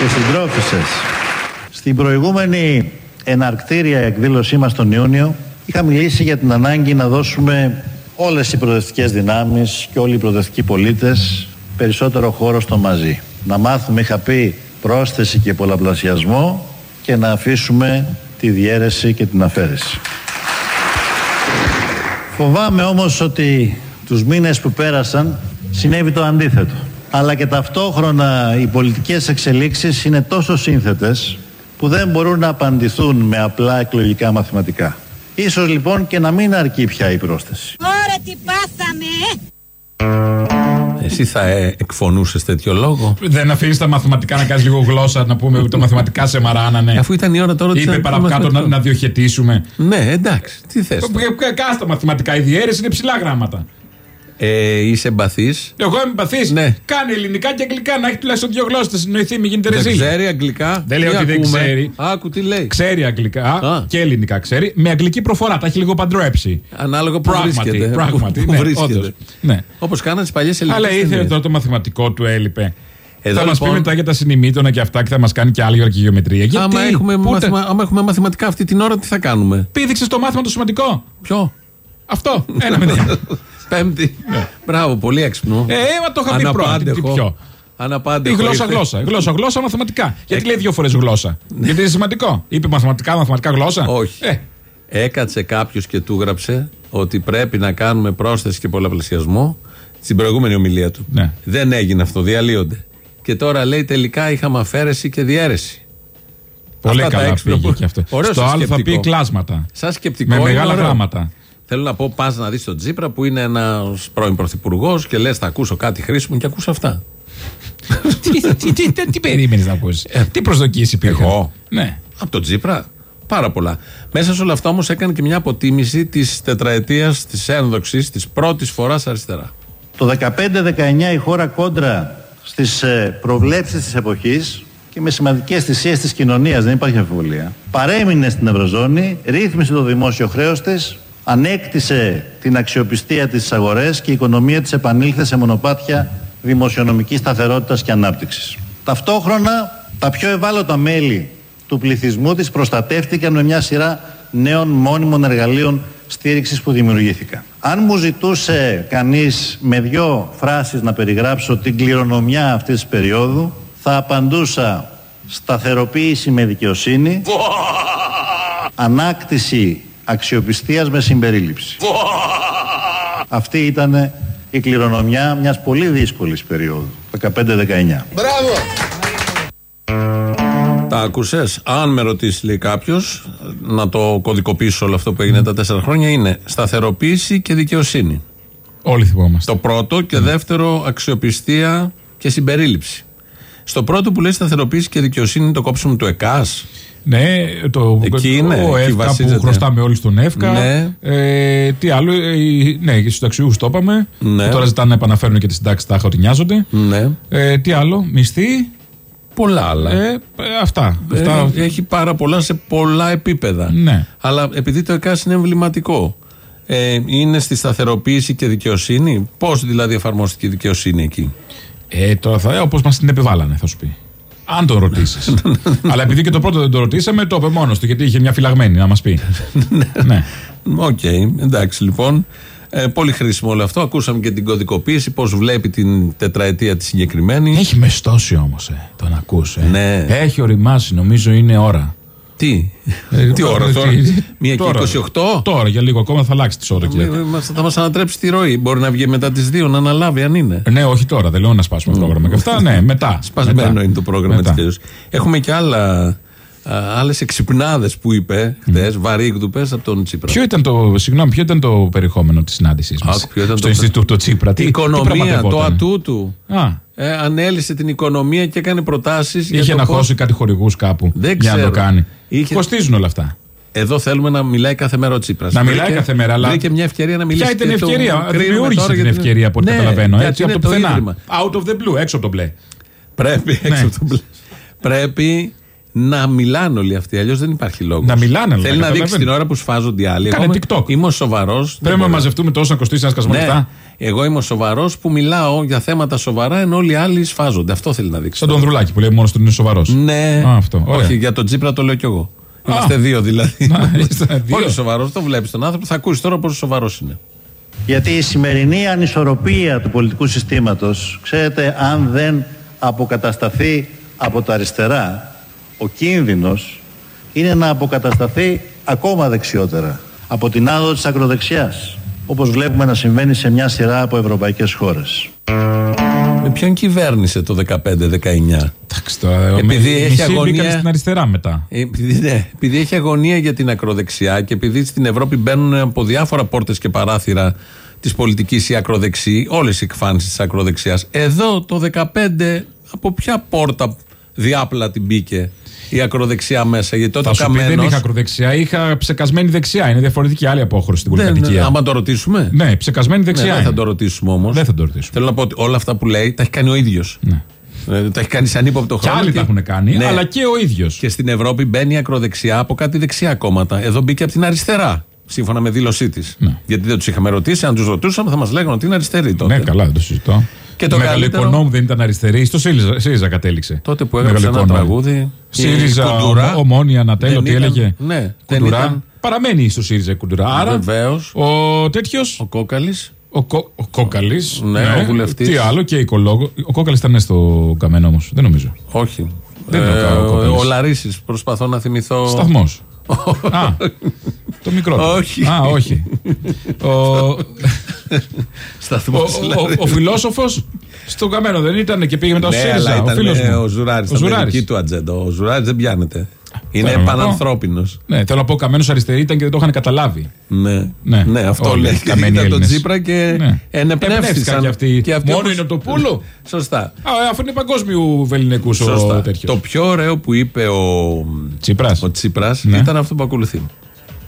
S10: και συντρόφισσες, στην προηγούμενη εναρκτήρια εκδήλωσή μας τον Ιούνιο είχα μιλήσει για την ανάγκη να δώσουμε όλες οι προοδευτικές δυνάμεις και όλοι οι προοδευτικοί πολίτες περισσότερο χώρο στο μαζί. Να μάθουμε, είχα πει, πρόσθεση και πολλαπλασιασμό και να αφήσουμε τη διαίρεση και την αφαίρεση. Φοβάμαι όμως ότι τους μήνες που πέρασαν συνέβη το αντίθετο. Αλλά και ταυτόχρονα οι πολιτικές εξελίξεις είναι τόσο σύνθετες που δεν μπορούν να απαντηθούν με απλά εκλογικά μαθηματικά. Ίσως λοιπόν και να μην αρκεί πια η πρόσθεση.
S2: Ωραία τι πάθαμε
S3: Εσύ θα ε, εκφωνούσες τέτοιο λόγο;
S4: Δεν αφήνεις τα μαθηματικά να κάνεις λίγο γλώσσα, να πούμε τα μαθηματικά σε μαράνανε.
S3: Αφού ήταν η ώρα τώρα ότι
S4: Είπε
S3: ήταν
S4: παρακάτω να,
S3: μαθηματικό.
S4: να διοχετήσουμε.
S3: Ναι, εντάξει. Τι θες.
S4: Κάστα τα μαθηματικά. Η διαίρεση είναι ψηλά γράμματα.
S3: Ε, είσαι εμπαθής.
S4: Εγώ είμαι παθή.
S3: Ναι.
S4: Κάνει ελληνικά και αγγλικά. Να έχει τουλάχιστον δύο γλώσσες. Συνοηθεί, μην γίνεται
S3: Δεν
S4: ρεζίλ.
S3: ξέρει αγγλικά.
S4: Δεν λέω
S3: Τι
S4: ότι δεν
S3: ακούμε;
S4: ξέρει.
S3: Άκου τι λέει.
S4: Ξέρει αγγλικά
S3: Α.
S4: και ελληνικά ξέρει. Με αγγλική προφορά. Τα έχει λίγο παντρέψει.
S3: Ανάλογα που
S4: Πράγματι,
S3: βρίσκεται.
S4: πράγματι,
S3: Που
S4: ναι,
S3: βρίσκεται.
S4: όντως. Ναι.
S3: Όπως κάνανε τις παλιές ελληνικές.
S4: Αλλά ήθελε τώρα το μαθηματικό του έλειπε.
S3: Εδώ
S4: θα μας
S3: λοιπόν-
S4: πει μετά για τα συνημήτωνα και αυτά και θα μας κάνει και άλλη ώρα και γεωμετρία. Γιατί,
S3: Άμα έχουμε,
S4: πότε;
S3: μαθημα... άμα έχουμε μαθηματικά αυτή την ώρα, τι θα κάνουμε;
S4: Πήδηξε το μάθημα το σημαντικό.
S3: Ποιο;
S4: Αυτό. Ένα μηδέν.
S3: Πέμπτη. Μπράβο, πολύ έξυπνο.
S4: Ε, μα το είχα πει πρώτα. Τι- Τι ποιο. Η
S3: Αναπάντεχο.
S4: γλώσσα,
S3: ήρθε.
S4: γλώσσα. Γλώσσα, γλώσσα, μαθηματικά. Γιατί λέει δύο φορές γλώσσα. Γιατί είναι σημαντικό. Είπε μαθηματικά, μαθηματικά γλώσσα.
S3: Όχι.
S4: Ε,
S3: Έκατσε κάποιος και του γράψε ότι πρέπει να κάνουμε πρόσθεση και πολλαπλασιασμό στην προηγούμενη ομιλία του.
S4: Ναι.
S3: Δεν έγινε αυτό, διαλύονται. Και τώρα λέει τελικά είχαμε αφαίρεση και διαίρεση.
S4: πολύ
S3: Αυτά τα
S4: καλά
S3: έξυπνα
S4: πήγε
S3: που-
S4: και αυτό.
S3: Ωραίο
S4: Στο
S3: σας
S4: άλλο θα πει
S3: σκεπτικό.
S4: κλάσματα.
S3: Σαν σκεπτικό.
S4: Με
S3: είναι
S4: μεγάλα
S3: ωραίο.
S4: γράμματα.
S3: Θέλω να πω, πας να δεις τον Τζίπρα που είναι ένας πρώην πρωθυπουργός και λες: Θα ακούσω κάτι χρήσιμο και ακούσω αυτά.
S4: τι τι, τι, τι, τι περίμενες να ακούσει. τι προσδοκίες υπήρχαν;
S3: Ε, Εγώ;
S4: Ναι.
S3: Από τον Τζίπρα. Πάρα πολλά. Μέσα σε όλα αυτά όμως έκανε και μια αποτίμηση της τετραετίας της ένδοξης της πρώτης φοράς αριστερά.
S10: Το 15-19 η χώρα κόντρα στις ε, προβλέψεις της εποχής και με σημαντικές θυσίες της κοινωνίας, δεν υπάρχει αμφιβολία, παρέμεινε στην Ευρωζώνη, ρύθμισε το δημόσιο χρέος της, ανέκτησε την αξιοπιστία της στις αγορές και η οικονομία της επανήλθε σε μονοπάτια δημοσιονομικής σταθερότητας και ανάπτυξης. Ταυτόχρονα, τα πιο ευάλωτα μέλη του πληθυσμού της προστατεύτηκαν με μια σειρά νέων μόνιμων εργαλείων στήριξης που δημιουργήθηκαν. Αν μου ζητούσε κανείς με δυο φράσεις να περιγράψω την κληρονομιά αυτής της περίοδου, θα απαντούσα σταθεροποίηση με δικαιοσύνη, ανάκτηση αξιοπιστίας με συμπερίληψη. Αυτή ήταν η κληρονομιά μιας πολύ δύσκολης περίοδου, 15-19.
S11: Μπράβο!
S3: Τα άκουσε. Αν με ρωτήσει, λέει κάποιος, να το κωδικοποιήσω όλο αυτό που έγινε τα τέσσερα χρόνια, είναι σταθεροποίηση και δικαιοσύνη.
S4: Όλοι θυμόμαστε.
S3: Το πρώτο και δεύτερο, αξιοπιστία και συμπερίληψη. Στο πρώτο που λέει σταθεροποίηση και δικαιοσύνη, το κόψιμο του ΕΚΑΣ.
S4: Ναι, το,
S3: Εκεί είναι,
S4: ο
S3: εκεί
S4: ΕΦΚΑ
S3: βασίζεται.
S4: που χρωστάμε όλοι στον ΕΦΚΑ.
S3: Ναι.
S4: Ε, τι άλλο, ε, ναι, και στους ταξιούχους το είπαμε.
S3: Ναι.
S4: Τώρα ζητάνε να επαναφέρουν και τη συντάξη τάχα ότι νοιάζονται.
S3: Ναι.
S4: Ε, τι άλλο, μισθή.
S3: Πολλά άλλα.
S4: Ε, ε, αυτά.
S3: Ε,
S4: αυτά.
S3: Έχει πάρα πολλά σε πολλά επίπεδα.
S4: Ναι.
S3: Αλλά επειδή το ΕΚΑΣ είναι εμβληματικό, ε, είναι στη σταθεροποίηση και δικαιοσύνη. Πώς δηλαδή εφαρμόστηκε η δικαιοσύνη εκεί;
S4: Ε, τώρα θα, ε, όπως μας την επιβάλλανε, θα σου πει. Αν τον ρωτήσεις. Αλλά επειδή και το πρώτο δεν το ρωτήσαμε, το είπε μόνος του, γιατί είχε μια φυλαγμένη να μας πει. ναι.
S3: Οκ, εντάξει λοιπόν. Ε, πολύ χρήσιμο όλο αυτό. Ακούσαμε και την κωδικοποίηση, πώς βλέπει την τετραετία τη συγκεκριμένη.
S4: Έχει μεστώσει όμως, ε, τον ακούς, ε.
S3: Ναι.
S4: Έχει ωριμάσει, νομίζω είναι ώρα.
S3: Τι,
S4: Ε,
S3: τι ώρα
S4: τι-
S3: τώρα,
S4: τι-
S3: μία και
S4: τώρα.
S3: 28.
S4: Τώρα για λίγο ακόμα θα αλλάξει τις ώρες.
S3: Ε, μας- Θα μας ανατρέψει τη ροή. Μπορεί να βγει μετά τις 2 να αναλάβει, αν είναι.
S4: Ναι, όχι τώρα, δεν λέω να σπάσουμε πρόγραμμα και αυτά. Ναι, μετά.
S3: Σπασμένο
S4: Μετά.
S3: είναι το πρόγραμμα
S4: Μετά.
S3: της τελείω. Έχουμε και άλλα. Άλλες εξυπνάδες που είπε χθες, βαρύγδουπε από τον Τσίπρα.
S4: Ποιο ήταν το, συγγνώμη, ποιο ήταν το περιεχόμενο της συνάντησής μας;
S3: Άκου, ποιο ήταν
S4: στο
S3: το-
S4: Ινστιτούτο Τσίπρα.
S3: Η
S4: Τι, τι
S3: οικονομία, το
S4: πραγματευόταν;
S3: ατού του.
S4: Α,
S3: Ε, ανέλησε την οικονομία και έκανε προτάσεις.
S4: είχε να χώσει κάτι χορηγούς κάπου
S3: Δεν
S4: για να
S3: ξέρω.
S4: το κάνει.
S3: Είχε-
S4: Κοστίζουν όλα αυτά.
S3: Εδώ θέλουμε να μιλάει κάθε μέρα ο Τσίπρας.
S4: Να μιλάει κάθε μέρα, αλλά-
S3: Βρήκε μια ευκαιρία να μιλήσει.
S4: Ποια ήταν η
S3: και το
S4: ευκαιρία,
S3: κρίνουμε
S4: δημιούργησε
S3: τώρα
S4: την
S3: γιατί-
S4: ευκαιρία από ό,τι
S3: Ναι,
S4: καταλαβαίνω.
S3: γιατί
S4: Έτσι,
S3: είναι
S4: από το
S3: το
S4: πουθενά.
S3: ίδρυμα.
S4: Out of the blue, έξω από το μπλε.
S3: Πρέπει,
S4: Ναι.
S3: έξω από το μπλε. Πρέπει να μιλάνε όλοι αυτοί. Αλλιώς δεν υπάρχει λόγος.
S4: Να μιλάνε, αλλά
S3: Θέλει
S4: να
S3: να δείξει
S4: καταλαβαίνουν.
S3: την ώρα που σφάζονται οι άλλοι.
S4: Κάνε
S3: Εγώ είμαι-
S4: TikTok.
S3: Είμαι σοβαρός.
S4: Πρέπει να μαζευτούμε τόσο να κοστίσει ένα σκασμό
S3: Ναι,
S4: λεφτά.
S3: εγώ είμαι σοβαρός που μιλάω για θέματα σοβαρά ενώ όλοι οι άλλοι σφάζονται. Αυτό θέλει να δείξει.
S4: Σαν τον Δρουλάκη που λέει μόνος του είναι σοβαρός.
S3: Ναι.
S4: Α, αυτό, ωραία.
S3: Όχι, για τον Τσίπρα το λέω κι εγώ. Είμαστε δύο δηλαδή.
S4: Να, είστε δύο.
S3: Πολύ σοβαρός. Το βλέπεις τον άνθρωπο. Θα ακούσεις τώρα πόσο σοβαρός είναι.
S10: Γιατί η σημερινή ανισορροπία του πολιτικού συστήματος, ξέρετε, αν δεν αποκατασταθεί από τα αριστερά, ο κίνδυνος είναι να αποκατασταθεί ακόμα δεξιότερα από την άδοδο της ακροδεξιάς, όπως βλέπουμε να συμβαίνει σε μια σειρά από ευρωπαϊκές χώρες.
S3: Με ποιον κυβέρνησε το 15-19.
S4: Εντάξει, τώρα,
S3: Επειδή
S4: μη-
S3: έχει
S4: μισοί
S3: αγωνία-
S4: μπήκαν στην αριστερά μετά.
S3: Επειδή, ναι, επειδή έχει αγωνία για την ακροδεξιά και επειδή στην Ευρώπη μπαίνουν από διάφορα πόρτες και παράθυρα της πολιτικής οι ακροδεξιοί, όλες οι εκφάνσεις της ακροδεξιάς. Εδώ το 15, από ποια πόρτα διάπλα την μπήκε; Η ακροδεξιά μέσα. Γιατί τότε
S4: Θα
S3: ο
S4: σου πει δεν
S3: Καμένος-
S4: είχα ακροδεξιά, είχα ψεκασμένη δεξιά. Είναι διαφορετική άλλη απόχρωση στην
S3: Δεν,
S4: πολυκατοικία.
S3: άμα το ρωτήσουμε.
S4: Ναι, ψεκασμένη
S3: Ναι,
S4: δεξιά.
S3: δεν θα
S4: είναι.
S3: το ρωτήσουμε όμως.
S4: Δεν θα το ρωτήσουμε.
S3: Θέλω να πω ότι όλα αυτά που λέει τα έχει κάνει ο ίδιος.
S4: Ναι.
S3: Τα έχει κάνει σαν ύποπτο
S4: Και
S3: χρόνο.
S4: άλλοι τα έχουν κάνει,
S3: Ναι.
S4: αλλά και ο ίδιος.
S3: Και στην Ευρώπη μπαίνει η ακροδεξιά από κάτι δεξιά κόμματα. Εδώ μπήκε από την αριστερά. Σύμφωνα με δήλωσή της.
S4: Ναι.
S3: Γιατί δεν τους είχαμε ρωτήσει. Αν τους ρωτούσαμε, θα μας λέγανε ότι είναι αριστεροί τότε.
S4: Ναι, καλά, δεν το συζητώ.
S3: Και το
S4: Μεγαλοοικονόμου
S3: καλύτερο-
S4: δεν ήταν αριστερή. Στο ΣΥΡΙΖΑ, ΣΥΡΙΖΑ κατέληξε.
S3: Τότε που έγραψε ένα
S4: Μεγαλοοικονόμου.
S3: τραγούδι.
S4: ΣΥΡΙΖΑ,
S3: η Κουντουρά
S4: ο- ομόνια Νατέλ,
S3: δεν
S4: ότι
S3: ήταν-
S4: έλεγε;
S3: Ναι, δεν
S4: Κουντουρά.
S3: ήταν.
S4: Παραμένει στο ΣΥΡΙΖΑ η Κουντουρά. Άρα
S3: Βεβαίως.
S4: ο τέτοιο.
S3: Ο Κόκαλης.
S4: Ο, Κο, ο Κόκαλης.
S3: Ναι, ο βουλευτής.
S4: Τι άλλο και οικολόγο. Ο Κόκαλης ήταν στο καμένο όμως. Δεν νομίζω.
S3: Όχι.
S4: Δεν είναι ο Κα- ο
S3: ο
S4: Κόκαλης.
S3: ο Λαρίσης. Προσπαθώ να θυμηθώ.
S4: Σταθμός. Α, το μικρό.
S3: Όχι.
S4: Α, όχι. ο, ο,
S3: Σταθμός.
S4: ο, ο φιλόσοφος στο καμένο δεν ήταν και πήγε μετά στο
S3: Ναι, αλλά
S4: ΣΥΡΙΖΑ. Ο
S3: ήταν
S4: φίλος
S3: ε,
S4: μου.
S3: ο Ζουράρης.
S4: Ο
S3: Ήταν
S4: Ζουράρης.
S3: δική του ατζέντα. Ο Ζουράρης δεν πιάνεται. Είναι
S4: Θέλω να πω.
S3: πανανθρώπινος.
S4: Ναι, θέλω να πω, καμένος αριστερή ήταν και δεν το είχαν καταλάβει.
S3: Ναι.
S4: Ναι.
S3: ναι, αυτό
S4: Όλοι
S3: λέει.
S4: οι καμένοι
S3: Είδα τον
S4: Έλληνες.
S3: Τσίπρα και
S4: Ναι.
S3: ενεπνεύστησαν.
S4: Εμπνεύστηκαν κι αυτοί. Μόνο
S3: όπως-
S4: είναι το πούλο.
S3: Σωστά.
S4: Α, αφού είναι παγκόσμιου βεληνικούς ο
S3: Σωστά.
S4: τέτοιος.
S3: Το πιο ωραίο που είπε ο
S4: Τσίπρας.
S3: ο Τσίπρας
S4: Ναι.
S3: ήταν αυτό που ακολουθεί.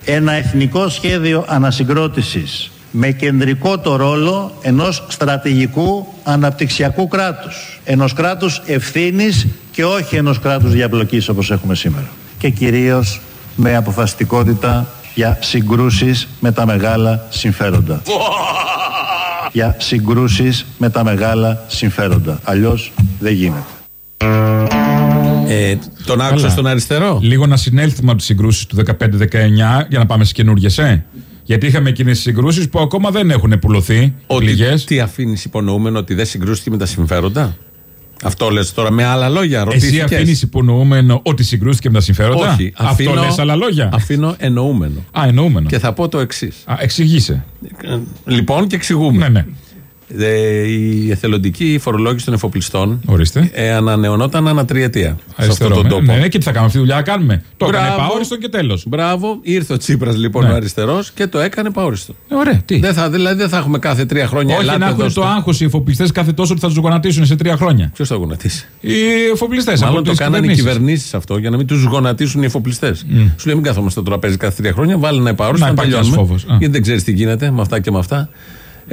S10: Ένα εθνικό σχέδιο ανασυγκρότησης με κεντρικό το ρόλο ενός στρατηγικού αναπτυξιακού κράτους. Ενός κράτους ευθύνης και όχι ενός κράτους διαπλοκής όπως έχουμε σήμερα. Και κυρίως με αποφασιστικότητα για συγκρούσεις με τα μεγάλα συμφέροντα. για συγκρούσεις με τα μεγάλα συμφέροντα. Αλλιώς δεν γίνεται.
S3: Ε, τον άκουσα
S4: Καλά.
S3: στον αριστερό.
S4: Λίγο να συνέλθουμε από τις συγκρούσεις του 15-19 για να πάμε στι καινούριε, ε; Γιατί είχαμε εκείνες τις συγκρούσεις που ακόμα δεν έχουν πουλωθεί.
S3: Ότι
S4: Πληγέ.
S3: τι αφήνεις υπονοούμενο ότι δεν συγκρούστηκε με τα συμφέροντα; Αυτό λες τώρα με άλλα λόγια.
S4: Εσύ
S3: ρωτήθηκες.
S4: αφήνεις υπονοούμενο ότι συγκρούστηκε με τα συμφέροντα;
S3: Όχι.
S4: Αυτό
S3: αφήνω-
S4: λες άλλα λόγια;
S3: Αφήνω εννοούμενο.
S4: Α, εννοούμενο.
S3: Και θα πω το εξής.
S4: Α, εξηγήσε.
S3: Λοιπόν, και εξηγούμε.
S4: Ναι, ναι.
S3: Ε, η εθελοντική φορολόγηση των εφοπλιστών
S4: Ορίστε.
S3: ε, ανανεωνόταν ανά τριετία. Σε αυτόν
S4: Αριστερό.
S3: τον
S4: Ναι,
S3: τόπο.
S4: ναι, ναι, και τι θα κάνουμε, αυτή τη δουλειά να κάνουμε. Το έκανε
S3: Μπράβο.
S4: παόριστον και τέλος.
S3: Μπράβο, ήρθε ο Τσίπρας λοιπόν
S4: Ναι.
S3: ο αριστερός και το έκανε παόριστο.
S4: Ωραία, τι;
S3: Δεν θα, δηλαδή δεν θα έχουμε κάθε τρία χρόνια
S4: Όχι να έχουν το άγχος οι εφοπλιστές κάθε τόσο ότι θα τους γονατίσουν σε τρία χρόνια.
S3: Ποιος θα γονατίσει;
S4: Οι εφοπλιστές.
S3: Μάλλον το κάνανε οι κυβερνήσεις αυτό για να μην τους γονατίσουν οι εφοπλιστές. Σου λέει μην κάθομαστε στο τραπέζι κάθε τρία χρόνια, βάλει ένα επαόριστο
S4: Να
S3: να
S4: υπάρχει
S3: τελειώνουμε.
S4: ένας φόβος. Α.
S3: Γιατί δεν ξέρεις τι γίνεται με αυτά και με αυτά.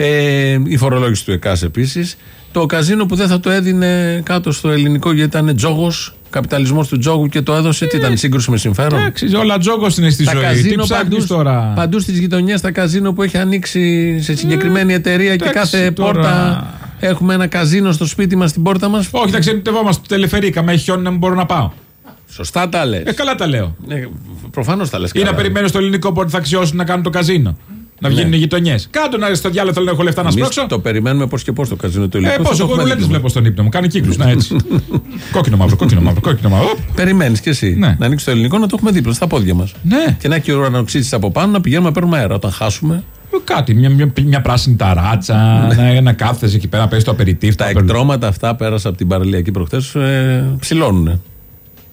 S3: Ε, η φορολόγηση του ΕΚΑΣ επίσης. Το καζίνο που δεν θα το έδινε κάτω στο ελληνικό γιατί ήταν τζόγος, καπιταλισμός του τζόγου και το έδωσε. Τι ήταν, σύγκρουση με συμφέρον;
S4: Εντάξει, όλα τζόγκο είναι στη
S3: Τα
S4: ζωή. Τι
S3: καζίνο
S4: ψάχνεις
S3: παντού,
S4: τώρα;
S3: παντού στις γειτονιές, τα καζίνο που έχει ανοίξει σε συγκεκριμένη εταιρεία και
S4: εντάξει,
S3: κάθε
S4: τώρα.
S3: πόρτα. Έχουμε ένα καζίνο στο σπίτι μας, στην πόρτα μας.
S4: Όχι, να ξενιτευόμαστε στο τελεφερίκα. Με έχει χιόνι να μην μπορώ να πάω.
S3: Σωστά τα λες.
S4: Ε, καλά τα λέω.
S3: Ε, Προφανώς τα λες.
S4: Ή να περιμένω στο ελληνικό πότε θα αξιώσουν να κάνουν το καζίνο. Να βγαίνουν οι γειτονιές. Κάτω να στο διάλογο θέλω να έχω λεφτά να σπρώξω.
S3: το περιμένουμε πώς και πώς το καζίνο του
S4: Ε,
S3: ελληνικού.
S4: πώ, εγώ ρουλέτε βλέπω στον ύπνο μου. Κάνει κύκλους. Να έτσι. κόκκινο μαύρο, κόκκινο μαύρο, κόκκινο μαύρο. Οπ.
S3: Περιμένεις κι εσύ
S4: Ναι.
S3: να ανοίξεις το ελληνικό να το έχουμε δίπλα στα πόδια μας.
S4: Ναι.
S3: Και να έχει ουρανοξύσει από πάνω να πηγαίνουμε να παίρνουμε αέρα. Όταν χάσουμε,
S4: Ε, Κάτι, μια, μια, μια πράσινη ταράτσα, να, να κάθεσαι εκεί πέρα να παίζεις το απεριτήφ.
S3: τα εκτρώματα αυτά πέρασα από την παραλιακή προχθές ε, ψηλώνουν.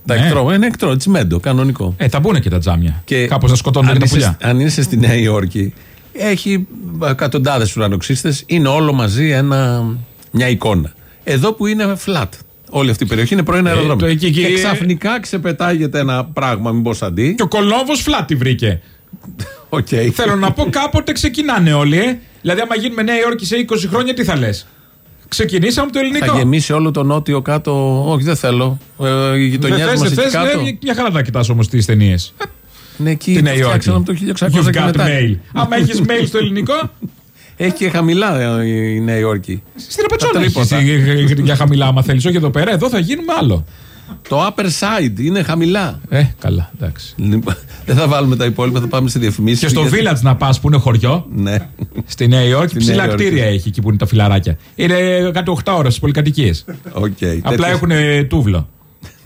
S3: Τα
S4: Ναι.
S3: εκτρώματα είναι εκτρό, τσιμέντο, κανονικό.
S4: Ε, θα μπουν και τα τζάμια.
S3: Και
S4: Κάπως να σκοτώνουν
S3: αν
S4: τα
S3: είσαι-
S4: πουλιά.
S3: Αν είσαι στη Νέα Υόρκη, έχει εκατοντάδες ουρανοξύστες, είναι όλο μαζί ένα, μια εικόνα. Εδώ που είναι flat. Όλη αυτή η περιοχή είναι πρώην αεροδρόμιο.
S4: το εκεί- εκεί-
S3: και ξαφνικά ξεπετάγεται ένα πράγμα, μην πω αντί.
S4: Και ο Κολόμβος flat τη βρήκε.
S3: Οκ.
S4: Θέλω να πω κάποτε ξεκινάνε όλοι, ε. Δηλαδή, άμα γίνουμε Νέα Υόρκη σε 20 χρόνια, τι θα λες; Ξεκινήσαμε το ελληνικό.
S3: Θα γεμίσει όλο το νότιο κάτω. Όχι, δεν θέλω. Ε, οι
S4: Δεν
S3: γειτονιές
S4: θες,
S3: μας
S4: δεν
S3: εκεί
S4: θες,
S3: κάτω.
S4: ναι, μια χαρά θα κοιτάς όμως τις ταινίες.
S3: Ναι, εκεί
S4: Τη
S3: το
S4: Νέα Υόρκη.
S3: φτιάξαμε από το 1600
S4: You've
S3: και
S4: got
S3: μετά.
S4: mail. Άμα έχεις mail στο ελληνικό,
S3: Έχει και χαμηλά ε, η Νέα Υόρκη.
S4: στην Ραπατσόνα
S3: Τα
S4: έχεις
S3: τρίποτα.
S4: ε, για χαμηλά. Άμα θέλεις, όχι εδώ πέρα, εδώ θα γίνουμε άλλο.
S3: Το upper side είναι χαμηλά.
S4: Ε, καλά, εντάξει.
S3: Λοιπόν, Δεν θα βάλουμε τα υπόλοιπα, θα πάμε σε διαφημίσεις.
S4: Και στο village να πας που είναι χωριό,
S3: Ναι.
S4: στη Νέα Υόρκη,
S3: Στη Νέα
S4: ψηλά
S3: Υόρκη.
S4: κτίρια έχει εκεί που είναι τα φιλαράκια. Είναι κάτι 8όροφες πολυκατοικίες.
S3: Οκ.
S4: Απλά
S3: Τέτοιες-
S4: έχουν τούβλο.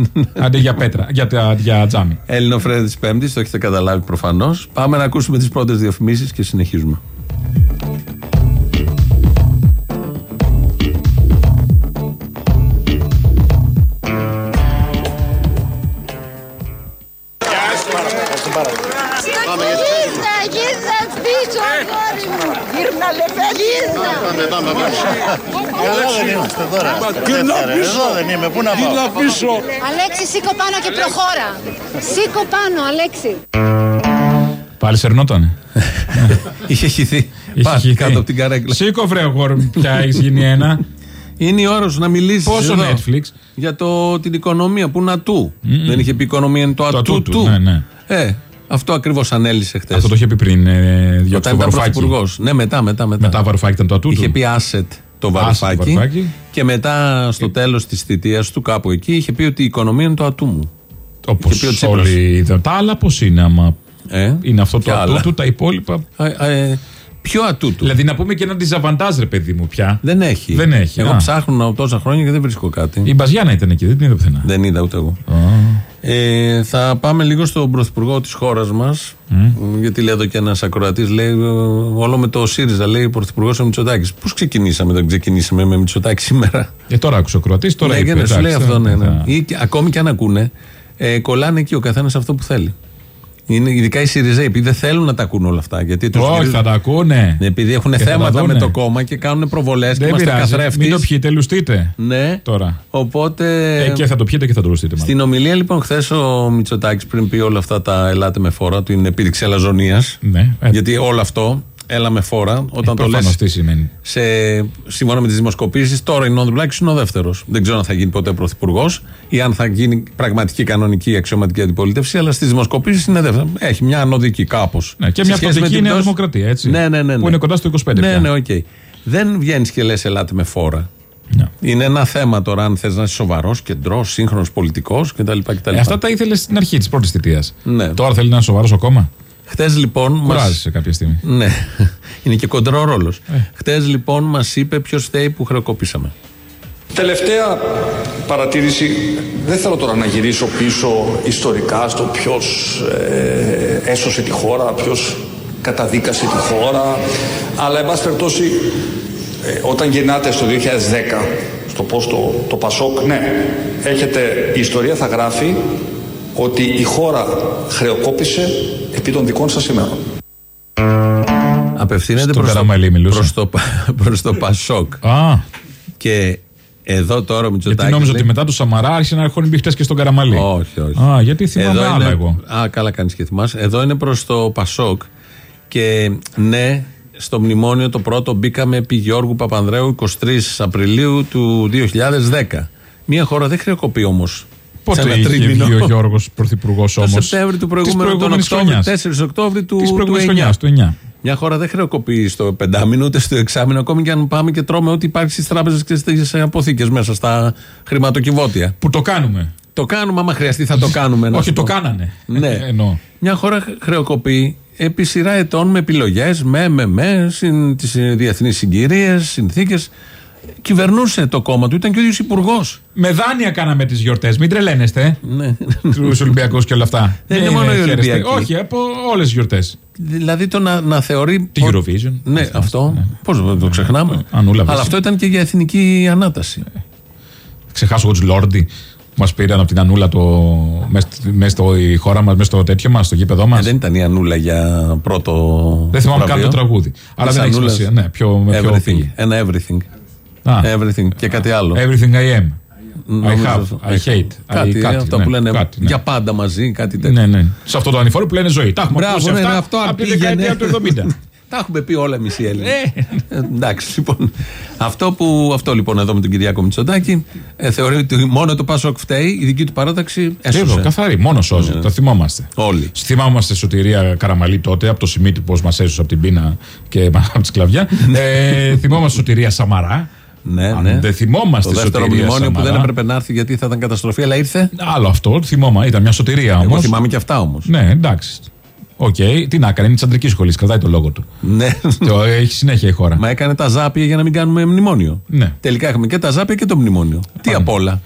S4: Αντί για πέτρα, για, για, για τζάμι.
S3: Ελληνοφρένεια της Πέμπτης, το έχετε καταλάβει προφανώς. Πάμε να ακούσουμε τις πρώτες διαφημίσεις και συνεχίζουμε.
S2: Γύρνα, γύρνα πίσω, αγόρι μου. Γύρνα, λεφέ, γύρνα.
S10: Πάμε, πάμε, πάμε. Εδώ δεν είμαστε τώρα. Εδώ δεν είμαι, πού να πάω.
S2: Αλέξη, σήκω πάνω και προχώρα. Σήκω πάνω, Αλέξη.
S4: Πάλι σερνότανε.
S3: Είχε χυθεί.
S4: Είχε
S3: Πάλι
S4: χυθεί.
S3: κάτω από την καρέκλα.
S4: Σήκω βρε αγόρι μου, πια έχεις γίνει ένα.
S3: Είναι η ώρα σου να μιλήσεις.
S4: Πόσο Netflix?
S3: Για το, την οικονομία που είναι ατού. Δεν είχε πει οικονομία είναι το
S4: Το
S3: ατού
S4: ατού του,
S3: του.
S4: ναι, ναι.
S3: Ε, αυτό ακριβώς ανέλησε χθες.
S4: Αυτό το είχε πει πριν. Ε, διώξει
S3: Όταν
S4: το
S3: ήταν
S4: βαρουφάκι.
S3: πρωθυπουργός. Ναι, μετά, μετά. Μετά,
S4: Μετά βαρουφάκι ήταν το ατού
S3: Είχε
S4: του.
S3: πει asset το
S4: Asset το
S3: βαρουφάκι.
S4: βαρουφάκι.
S3: Και μετά στο τέλος της θητείας του, κάπου εκεί, είχε πει ότι η οικονομία είναι το ατού μου.
S4: Όπω
S3: Είχε πει ο Τσίπρας.
S4: όλοι είδαν. Τα άλλα πώς είναι, άμα
S3: Ε,
S4: είναι αυτό το
S3: ποια
S4: ατού
S3: άλλα;
S4: του, τα υπόλοιπα;
S3: Ε, ε, ποιο ατού του;
S4: Δηλαδή να πούμε και ένα διζαβαντάζ, ρε παιδί μου πια.
S3: Δεν έχει.
S4: Δεν έχει,
S3: Εγώ
S4: α.
S3: ψάχνω τόσα χρόνια και δεν βρίσκω κάτι.
S4: Η Μπαζιάνα ήταν εκεί, δεν την είδα πουθενά.
S3: Δεν είδα ούτε εγώ. Ε, θα πάμε λίγο στον πρωθυπουργό της χώρας μας. Γιατί λέει εδώ και ένας ακροατής, λέει ε, όλο με το ΣΥΡΙΖΑ, λέει ο πρωθυπουργός ο Μητσοτάκης. Πώς ξεκινήσαμε, δεν ξεκινήσαμε με Μητσοτάκη σήμερα;
S4: Ε, τώρα άκουσε ο Κροατή, τώρα
S3: ναι,
S4: είπε.
S3: ναι, σου
S4: εντάξει,
S3: λέει αυτό, ναι, ναι.
S4: θα-
S3: Ή, και- ακόμη και αν ακούνε, ε, κολλάνε εκεί ο καθένας αυτό που θέλει. Είναι, ειδικά οι ΣΥΡΙΖΑ, επειδή δεν θέλουν να τα ακούν όλα αυτά. Γιατί τους
S4: Όχι,
S3: γυρίζουν-
S4: θα τα ακούνε.
S3: Ναι, επειδή έχουν
S4: Και θα τα
S3: θέματα με
S4: δούνε.
S3: το κόμμα και κάνουν προβολές και
S4: Δεν
S3: είμαστε
S4: πειράζει.
S3: καθρέφτη.
S4: Μην το πιείτε, λουστείτε.
S3: Ναι.
S4: Τώρα.
S3: Οπότε.
S4: Ε, και θα το πιείτε και θα το λουστείτε. μάλλον.
S3: Στην ομιλία λοιπόν χθες ο Μητσοτάκης πριν πει όλα αυτά τα ελάτε με φόρα, την επίδειξη αλαζονίας.
S4: Ναι, ε,
S3: Γιατί όλο αυτό, έλα με φόρα, όταν το λες.
S4: προφανώς τι σημαίνει.
S3: Σε, σύμφωνα με τις δημοσκοπήσεις, τώρα είναι ο Ανδρουλάκη είναι ο δεύτερος. Δεν ξέρω αν θα γίνει ποτέ πρωθυπουργός ή αν θα γίνει πραγματική κανονική αξιωματική αντιπολίτευση, αλλά στις δημοσκοπήσεις είναι δεύτερο. Έχει μια ανοδική κάπως.
S4: Ναι, και μια πτωτική Νέα Δημοκρατία, έτσι.
S3: Ναι, ναι, ναι, ναι.
S4: Που είναι κοντά στο 25
S3: Ναι,
S4: πια.
S3: ναι, οκ. Δεν βγαίνεις και λες, ελάτε με φόρα.
S4: Ναι.
S3: Είναι ένα θέμα τώρα αν θες να είσαι σοβαρός, κεντρώος, σύγχρονος πολιτικός κτλ. κτλ.
S4: Ε, αυτά τα ήθελες στην αρχή της πρώτης θητείας.
S3: Ναι.
S4: Τώρα θέλει να είναι σοβαρός ακόμα;
S3: Χτε λοιπόν. μας-
S4: Κουράζεσαι κάποια στιγμή.
S3: Ναι, είναι και κοντρό ρόλος.
S4: Ε.
S3: Χτε λοιπόν μας είπε ποιος φταίει που χρεοκοπήσαμε.
S1: Τελευταία παρατήρηση, δεν θέλω τώρα να γυρίσω πίσω ιστορικά στο ποιος ε, έσωσε τη χώρα, ποιος καταδίκασε τη χώρα, αλλά εν πάση περιπτώσει ε, όταν γεννάτε στο 2010 στο πώς το, το Πασόκ, ναι, έχετε, η ιστορία θα γράφει ότι η χώρα χρεοκόπησε επί των δικών σας ημέρων.
S3: Απευθύνεται
S4: Στον
S3: προς το,
S4: Καραμαλή μιλούσε.
S3: προς το, προς το Πασόκ.
S4: Α,
S3: Και εδώ τώρα ο
S4: γιατί
S3: Μητσοτάκης
S4: νόμιζα
S3: λέει-
S4: ότι μετά το Σαμαρά άρχισε να έρχονται μπιχτές και στον Καραμαλή.
S3: Όχι, όχι.
S4: Α, γιατί θυμάμαι
S3: Εδώ
S4: άλλα
S3: είναι-
S4: εγώ.
S3: Α, καλά κάνεις και θυμάσαι. Εδώ είναι προς το Πασόκ. Και ναι, στο μνημόνιο το πρώτο μπήκαμε επί Γιώργου Παπανδρέου 23 Απριλίου του 2010. Μια χώρα δεν χρεοκοπεί όμως.
S4: Πότε είχε βγει ο Γιώργος Πρωθυπουργός
S3: Το
S4: όμως;
S3: Σεπτέμβρη του προηγούμενου, τον Οκτώβριο, 4 Οκτώβρη του,
S4: Της
S3: του
S4: προηγούμενης
S3: 9.
S4: χρονιάς, του 9.
S3: Μια χώρα δεν χρεοκοπεί στο πεντάμινο ούτε στο εξάμινο, ακόμη και αν πάμε και τρώμε ό,τι υπάρχει στις τράπεζες και στις αποθήκες μέσα στα χρηματοκιβώτια.
S4: Που το κάνουμε.
S3: Το κάνουμε, άμα χρειαστεί, θα το κάνουμε. να
S4: Όχι,
S3: σου
S4: το
S3: πω.
S4: κάνανε.
S3: Ναι.
S4: Εννοώ.
S3: Μια χώρα χρεοκοπεί επί σειρά ετών με επιλογές, με, με, με, συν, τις διεθνείς συγκυρίες, συνθήκες. Κυβερνούσε το κόμμα του, ήταν και ο ίδιος υπουργός.
S4: Με δάνεια κάναμε τις γιορτές. Μην τρελαίνεστε.
S3: Ναι.
S4: Τους Ολυμπιακούς και όλα αυτά.
S3: Δεν είναι
S4: Μην
S3: μόνο οι
S4: χαίρεστε.
S3: Ολυμπιακοί.
S4: Όχι, από όλες τις γιορτές.
S3: δηλαδή το να, να θεωρεί.
S4: Τη Eurovision.
S3: Ναι, αυτό. Πώς δεν το ξεχνάμε.
S4: Ανούλα,
S3: Αλλά
S4: βέβαια.
S3: αυτό ήταν και για εθνική ανάταση.
S4: Ξεχάσω εγώ τους Λόρντι που μας πήραν από την Ανούλα το... μέσα στη χώρα μας, μέσα στο τέτοιο μας, στο γήπεδο μας.
S3: Ε, δεν ήταν η Ανούλα για πρώτο.
S4: Δεν θυμάμαι καν
S3: βραβείο.
S4: το τραγούδι. Αλλά
S3: Της
S4: δεν έχει
S3: Ανούλας.
S4: σημασία. Ναι, ποιο, με ποιο
S3: Everything.
S4: πήγε.
S3: Ένα everything.
S4: Α,
S3: Everything. Και κάτι άλλο.
S4: everything I am. I
S3: Νομίζω
S4: have,
S3: αυτό.
S4: I hate.
S3: Κάτι,
S4: I-
S3: αυτό
S4: ναι,
S3: που λένε
S4: κάτι, ναι.
S3: για πάντα μαζί, κάτι τέτοιο.
S4: Ναι, ναι. Σε αυτό το ανηφόρο που λένε ζωή. Τα έχουμε
S3: Μπράβο,
S4: ακούσει
S3: ναι,
S4: αυτά
S3: ναι, αυτό αν
S4: από τη
S3: πήγαινε.
S4: δεκαετία του 70.
S3: Τα έχουμε πει όλα εμείς οι Έλληνες.
S4: Ε.
S3: εντάξει, λοιπόν. Αυτό, που, αυτό λοιπόν εδώ με τον Κυριάκο Μητσοτάκη ε, θεωρεί ότι μόνο το Πάσοκ φταίει, η δική του παράταξη
S4: Εδώ,
S3: έσωσε.
S4: καθαρή, μόνο σώζει. Το θυμόμαστε.
S3: Όλοι.
S4: Θυμάμαστε σωτηρία Καραμαλή τότε από το Σιμίτι πώς μας έσωσε από την πείνα και από τη σκλαβιά. ε, θυμόμαστε σωτηρία Σαμαρά.
S3: Ναι,
S4: Αν
S3: ναι.
S4: δεν θυμόμαστε
S3: Το δεύτερο
S4: σωτηρία
S3: μνημόνιο που
S4: Σαμαρά.
S3: δεν έπρεπε να έρθει γιατί θα ήταν καταστροφή, αλλά ήρθε.
S4: Άλλο αυτό, θυμόμαι, ήταν μια σωτηρία όμως.
S3: Εγώ θυμάμαι και αυτά όμως.
S4: Ναι, εντάξει. Οκ, τι να κάνει, είναι της αντρικής σχολής, κρατάει το λόγο του.
S3: Ναι.
S4: το έχει συνέχεια η χώρα.
S3: Μα έκανε τα Ζάππεια για να μην κάνουμε μνημόνιο.
S4: Ναι.
S3: Τελικά έχουμε και τα Ζάππεια και το μνημόνιο. Τι απ' όλα.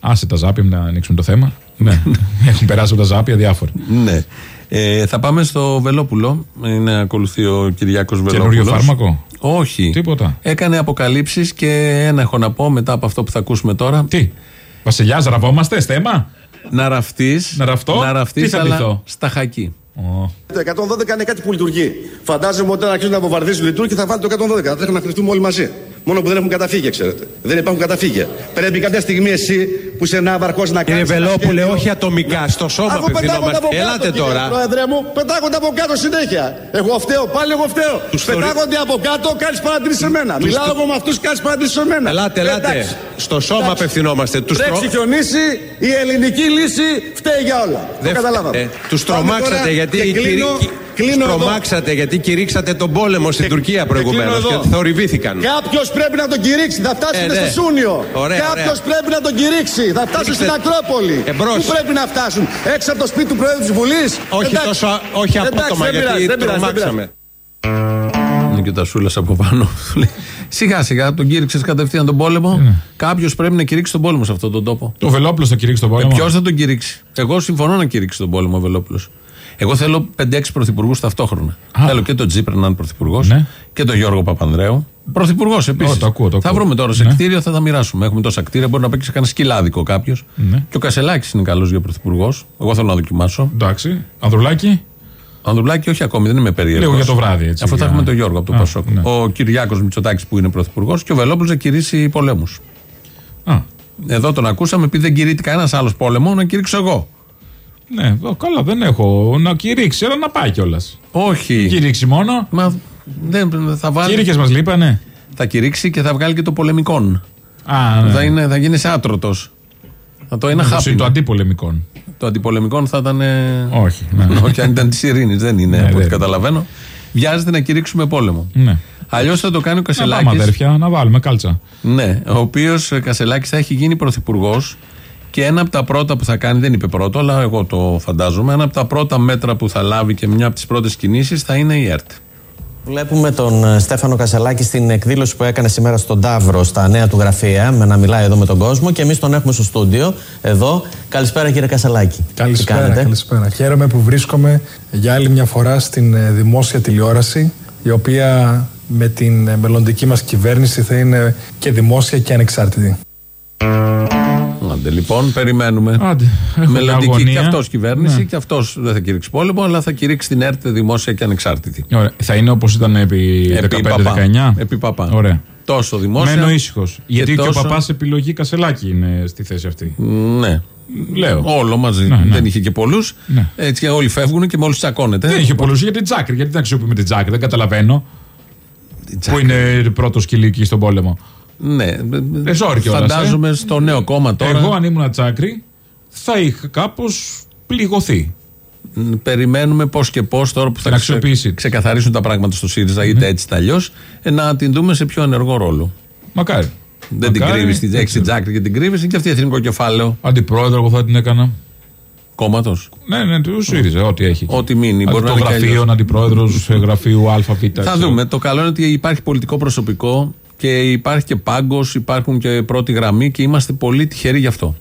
S4: Άσε τα Ζάππεια να ανοίξουμε το θέμα. ναι. Έχουν περάσει από τα Ζάππεια διάφορα.
S3: Ναι. Ε, θα πάμε στο Βελόπουλο. Είναι ακολουθεί ο Κυριάκος Βελόπουλος.
S4: Καινούριο φάρμακο;
S3: Όχι.
S4: Τίποτα.
S3: Έκανε αποκαλύψεις και ένα έχω να πω μετά από αυτό που θα ακούσουμε τώρα.
S4: Τι; Βασιλιά, ραβόμαστε, στέμα;
S3: Να ραφτείς.
S4: Να ραφτώ;
S3: Να ραφτείς,
S4: Τι θα
S3: αλλά
S4: ντυθώ;
S3: στα χακί.
S11: Το 112 είναι κάτι που λειτουργεί. Φαντάζομαι ότι όταν αρχίσουν να βομβαρδίζουν οι Τούρκοι θα βάλουν το 112. Θα τρέχουν να κρυφτούμε όλοι μαζί. Μόνο που δεν έχουν καταφύγια, ξέρετε. Δεν υπάρχουν καταφύγια. Πρέπει κάποια στιγμή εσύ που είσαι ναύαρχος να κάνεις.
S12: Κύριε Βελόπουλε, όχι ατομικά, στο σώμα
S11: Αφού πετάγονται
S12: απευθυνόμαστε.
S11: από κάτω,
S12: Ελάτε
S11: κύριε
S12: τώρα.
S11: Πρόεδρε μου, πετάγονται από κάτω συνέχεια. Εγώ φταίω, πάλι εγώ φταίω.
S12: Τους θωρεί-
S11: πετάγονται από κάτω, κάνεις παρατηρήσεις σε μένα. Μιλάω
S12: θω-
S11: εγώ με αυτούς, κάνεις παρατηρήσεις σε μένα.
S12: Ελάτε, ελάτε.
S11: Εντάξει.
S12: Στο σώμα
S11: Εντάξει.
S12: απευθυνόμαστε. Τους τρο-
S11: Τρέξει χιονίσει, η ελληνική λύση φταίει για όλα.
S12: Δεν
S11: Το καταλάβαμε.
S12: ε, τους
S11: Πάμε
S12: τρομάξατε
S11: τώρα
S12: γιατί,
S11: και κλείνω,
S12: κηρύ-
S11: κλείνω
S12: τους
S11: εδώ.
S12: τρομάξατε γιατί κηρύξατε τον πόλεμο στην
S11: Και-
S12: Τουρκία
S11: και
S12: προηγουμένως
S11: κλείνω
S12: και
S11: εδώ.
S12: θορυβήθηκαν.
S11: Κάποιος πρέπει να τον κηρύξει. Θα φτάσουν
S12: Ε, ναι.
S11: στο Σούνιο.
S12: Ωραία,
S11: Κάποιος
S12: ωραία.
S11: πρέπει να τον κηρύξει. Θα φτάσουν
S12: Κηρύξτε.
S11: στην Ακρόπολη.
S12: Εμπρός.
S11: Πού πρέπει να φτάσουν; Έξω από το σπίτι του Προέδρου της Βουλής;
S12: Όχι τόσο, όχι απότομα γιατί τρομάξαμε.
S3: Είναι και τα σούλας από πάνω. Του λέει, Σιγά σιγά τον κήρυξες κατευθείαν τον πόλεμο.
S4: Ναι.
S3: Κάποιος πρέπει να κηρύξει τον πόλεμο σε αυτόν τον τόπο.
S4: Το Βελόπουλος θα κηρύξει τον πόλεμο.
S3: Ποιος θα τον κηρύξει; Εγώ συμφωνώ να κηρύξει τον πόλεμο ο Βελόπουλος. Εγώ θέλω 5-6 πρωθυπουργούς ταυτόχρονα.
S4: Α.
S3: Θέλω και τον Τζίπρα να είναι πρωθυπουργός
S4: Ναι.
S3: και τον Γιώργο Παπανδρέου. Πρωθυπουργός επίσης.
S4: Ω, το ακούω, το
S3: Θα
S4: ακούω.
S3: βρούμε τώρα σε
S4: Ναι.
S3: κτίριο, θα τα μοιράσουμε. Έχουμε τόσα κτίρια, μπορεί να παίξει κανένα σκυλάδικο κάποιος.
S4: Ναι.
S3: Και ο Κασελάκης είναι καλός για πρωθυπουργός. Εγώ θέλω να δοκιμάσω.
S4: Εντάξει. Ανδρουλάκη;
S3: Ανδρουλάκη, όχι ακόμη, δεν είμαι περίεργος.
S4: Λίγο για το βράδυ, έτσι,
S3: Αφού θα
S4: για-
S3: έχουμε τον Γιώργο από το
S4: Α,
S3: Πασόκ.
S4: ναι.
S3: Ο Κυριάκος Μητσοτάκης που είναι πρωθυπουργός και ο Βελόπουλος να κηρύσει πολέμους.
S4: Α,
S3: Εδώ τον ακούσαμε, επειδή δεν κηρύττει κανένας άλλος πόλεμο, να κηρύξω εγώ.
S4: Ναι, ο, καλά, δεν έχω να κηρύξει, αλλά να πάει κιόλας.
S3: Όχι.
S4: Κηρύξει μόνο.
S3: Μα δεν θα βάλει.
S4: Κήρυκε μας λείπανε.
S3: Θα κηρύξει και θα βγάλει και το πολεμικόν.
S4: Α, ναι.
S3: Θα, είναι, θα γίνει άτρωτος. Θα το είναι
S4: Μήπως
S3: χάπι.
S4: είναι το αντίπολεμικόν.
S3: Το αντιπολεμικόν θα ήταν. ε,
S4: Όχι. Ναι.
S3: Όχι, αν ήταν της ειρήνης. Δεν είναι
S4: Ναι,
S3: από ό,τι
S4: δεν.
S3: καταλαβαίνω. Βιάζεται να κηρύξουμε πόλεμο.
S4: ναι.
S3: Αλλιώς θα το κάνει ο
S4: Να πάμε
S3: Κασελάκης.
S4: αδέρφια, να βάλουμε κάλτσα.
S3: Ναι, ο οποίος Κασελάκης θα έχει γίνει πρωθυπουργός Και ένα από τα πρώτα που θα κάνει, δεν είπε πρώτο, αλλά εγώ το φαντάζομαι, ένα από τα πρώτα μέτρα που θα λάβει και μια από τις πρώτες κινήσεις θα είναι η ΕΡΤ.
S13: Βλέπουμε τον ε, Στέφανο Κασελάκη στην εκδήλωση που έκανε σήμερα στον Ταύρο, στα νέα του γραφεία, με να μιλάει εδώ με τον κόσμο και εμείς τον έχουμε στο στούντιο εδώ. Καλησπέρα κύριε Κασελάκη.
S14: Καλησπέρα, καλησπέρα. Χαίρομαι που βρίσκομαι για άλλη μια φορά στην ε, δημόσια τηλεόραση, η οποία με την ε, μελλοντική μας κυβέρνηση θα είναι και δημόσια και ανεξάρτητη.
S3: Άντε λοιπόν, περιμένουμε.
S4: Άντε,
S3: Μελλοντική
S4: αγωνία.
S3: και αυτός κυβέρνηση
S4: Ναι.
S3: και αυτός δεν θα κηρύξει πόλεμο, αλλά θα κηρύξει την ΕΡΤ δημόσια και ανεξάρτητη.
S4: Ωραία. Θα είναι όπως ήταν επί,
S3: Επί
S4: 15-19.
S3: Παπά. Επί Παπά.
S4: Ωραία.
S3: Τόσο δημόσια.
S4: Μένω ήσυχος. Γιατί και,
S3: τόσο-
S4: ο παπάς επιλογή Κασελάκη είναι στη θέση αυτή.
S3: Ναι.
S4: Λέω.
S3: Όλο μαζί.
S4: Ναι, ναι.
S3: Δεν είχε και πολλούς.
S4: Ναι.
S3: Έτσι και όλοι φεύγουν και μόλις τσακώνεται.
S4: Δεν είχε πολλούς για την Τζάκρη. Γιατί δεν αξιοποιούμε την Τζάκρη, δεν καταλαβαίνω. Που είναι πρώτος σκυλί εκεί στον πόλεμο.
S3: Ναι.
S4: Ε, sorry κιόλας,
S3: Φαντάζομαι
S4: ε.
S3: στο νέο κόμμα τώρα.
S4: Εγώ αν ήμουν Τζάκρη θα είχα κάπως πληγωθεί.
S3: Μ, Περιμένουμε πώς και πώς τώρα που θα
S4: Να
S3: ξε-
S4: αξιοποιήσει.
S3: ξεκαθαρίσουν τα πράγματα στο ΣΥΡΙΖΑ, είτε έτσι είτε αλλιώς, να την δούμε σε πιο ενεργό ρόλο.
S4: Μακάρι.
S3: Δεν την
S4: Μακάρι,
S3: κρύβεις,
S4: δεν
S3: έχει την
S4: ξέρω.
S3: τζάκρη και την κρύβεις, είναι και αυτή εθνικό κεφάλαιο
S4: Αντιπρόεδρο, εγώ θα την έκανα.
S3: κόμματος.
S4: Ναι, ναι, του ΣΥΡΙΖΑ, ό,τι έχει.
S3: Ό,τι μείνει.
S4: Αν
S3: Μπορεί να
S4: το
S3: είναι και
S4: γραφείο,
S3: αλλιώς.
S4: αντιπρόεδρος γραφείου ΑΒ.
S3: Θα δούμε. Το καλό είναι ότι υπάρχει πολιτικό προσωπικό και υπάρχει και πάγκος, υπάρχουν και πρώτη γραμμή και είμαστε πολύ τυχεροί γι' αυτό.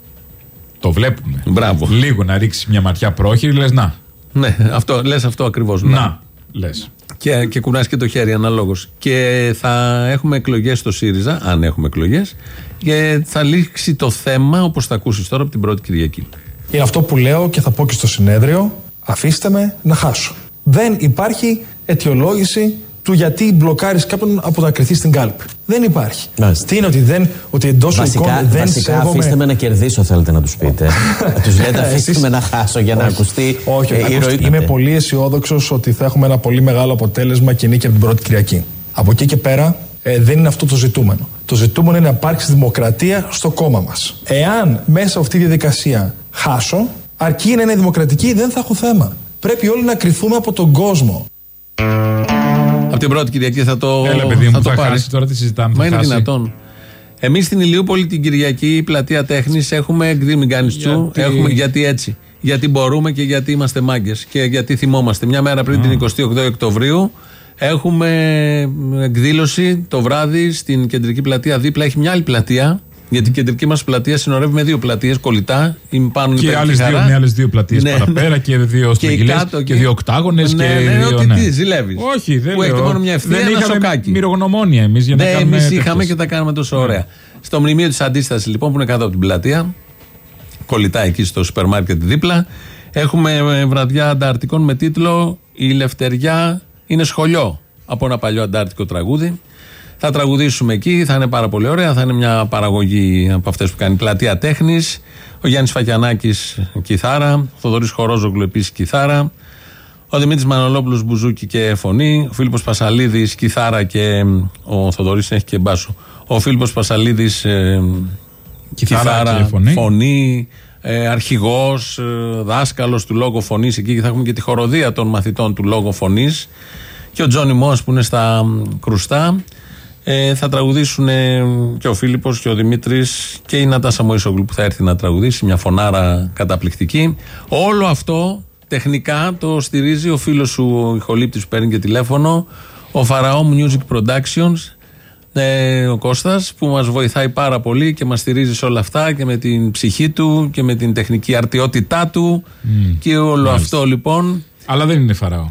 S4: Το βλέπουμε.
S3: Μπράβο.
S4: Λίγο να ρίξεις μια ματιά πρόχειρη, λες να.
S3: Ναι, αυτό, λες αυτό ακριβώς.
S4: Να. Λες.
S3: Και, και κουνάς και το χέρι αναλόγως. Και θα έχουμε εκλογές στο ΣΥΡΙΖΑ, αν έχουμε εκλογές, και θα λήξει το θέμα, όπως θα ακούσεις τώρα, από την πρώτη Κυριακή.
S14: Είναι αυτό που λέω και θα πω και στο συνέδριο. Αφήστε με να χάσω. Δεν υπάρχει αιτιολόγηση του γιατί μπλοκάρεις κάποιον από να κρυθεί στην κάλπη. Δεν υπάρχει.
S13: Μάλιστα.
S14: Τι είναι ότι, δεν, ότι εντός
S13: Βασικά,
S14: εικόνων δεν
S13: βασικά
S14: σέβομαι.
S13: αφήστε με να κερδίσω, θέλετε να τους πείτε. τους λέτε αφήστε
S14: Εσείς-
S13: με να χάσω για να
S14: Όχι.
S13: ακουστεί
S14: Όχι,
S13: ε,
S14: όχι, ακούστε,
S13: ηρωικά.
S14: Είμαι πολύ αισιόδοξος ότι θα έχουμε ένα πολύ μεγάλο αποτέλεσμα και νίκη από την πρώτη Κυριακή. Από εκεί και πέρα ε, δεν είναι αυτό το ζητούμενο. Το ζητούμενο είναι να υπάρξει δημοκρατία στο κόμμα μας. Εάν μέσα από αυτή τη διαδικασία χάσω, αρκεί να είναι δημοκρατική, δεν θα έχω θέμα. Πρέπει όλοι να κρυθούμε από τον κόσμο.
S3: Από την πρώτη Κυριακή θα το,
S4: Έλα, παιδί μου,
S3: θα το
S4: θα
S3: πάρεις.
S4: χάσει τώρα τι συζητάμε.
S3: Μα
S4: θα
S3: είναι
S4: χάσει.
S3: δυνατόν. Εμείς στην Ηλιούπολη την Κυριακή, πλατεία τέχνης, έχουμε εκδεί μην κάνει τσου.
S4: Γιατί-
S3: Έχουμε, γιατί έτσι. Γιατί μπορούμε και γιατί είμαστε μάγκες. Και γιατί θυμόμαστε. Μια μέρα πριν την 28 Οκτωβρίου έχουμε εκδήλωση το βράδυ στην κεντρική πλατεία δίπλα. Έχει μια άλλη πλατεία. Γιατί η κεντρική μας πλατεία συνορεύει με δύο πλατείες κολλητά. Είναι πάνω
S4: Και
S3: είναι
S4: άλλες δύο,
S3: χαρά.
S4: με άλλες δύο πλατείες
S3: Ναι,
S4: παραπέρα
S3: ναι.
S4: και δύο
S3: Και
S4: στρογγυλές
S3: κάτω
S4: και,
S3: και-
S4: δύο οκτάγωνε
S3: Ναι,
S4: και
S3: ναι,
S4: δύο.
S3: ότι
S4: ναι.
S3: τις, ζηλεύεις.
S4: Όχι, δεν
S3: Που έχετε
S4: λέω.
S3: μόνο μια ευθεία,
S4: δεν
S3: ένα
S4: είχαμε
S3: σοκάκι.
S4: μυρογνωμόνια εμείς για να
S3: Ναι,
S4: κάνουμε.
S3: εμείς
S4: τέτοιες.
S3: είχαμε και τα κάναμε τόσο ωραία. Στο μνημείο της αντίστασης, λοιπόν, που είναι κάτω από την πλατεία, κολλητά εκεί στο σούπερ μάρκετ δίπλα, έχουμε ε, βραδιά ανταρτικών με τίτλο Η Λευτεριά είναι σχολείο. Από ένα παλιό αντάρτικο τραγούδι. Θα τραγουδήσουμε εκεί, θα είναι πάρα πολύ ωραία. Θα είναι μια παραγωγή από αυτές που κάνει πλατεία τέχνης. Ο Γιάννης Φακιανάκης κιθάρα. Ο Θοδωρής Χορόζογλου επίσης κιθάρα. Ο Δημήτρης Μανολόπουλος μπουζούκι και φωνή. Ο Φίλιππος Πασαλίδης κιθάρα και μ, ο Θοδωρής έχει και μπάσο. Ο Φίλιππος Πασαλίδης ε,
S4: Κιθάρα και φωνή.
S3: φωνή ε, αρχηγός, ε, δάσκαλος του λόγου φωνής. Εκεί και θα έχουμε και τη χοροδία των μαθητών του λόγου φωνής. Και ο Τζόνι Μος που είναι στα μ, κρουστά. Ε, θα τραγουδήσουν ε, και ο Φίλιππος και ο Δημήτρης και η Νατάσα Μωήσογλου που θα έρθει να τραγουδήσει, μια φωνάρα καταπληκτική. Όλο αυτό τεχνικά το στηρίζει ο φίλος σου ο ηχολήπτης που παίρνει και τηλέφωνο, ο Φαραώ Music Productions, ε, ο Κώστας που μας βοηθάει πάρα πολύ και μας στηρίζει σε όλα αυτά και με την ψυχή του και με την τεχνική αρτιότητά του και όλο αυτό λοιπόν
S4: Αλλά δεν είναι φαραώ.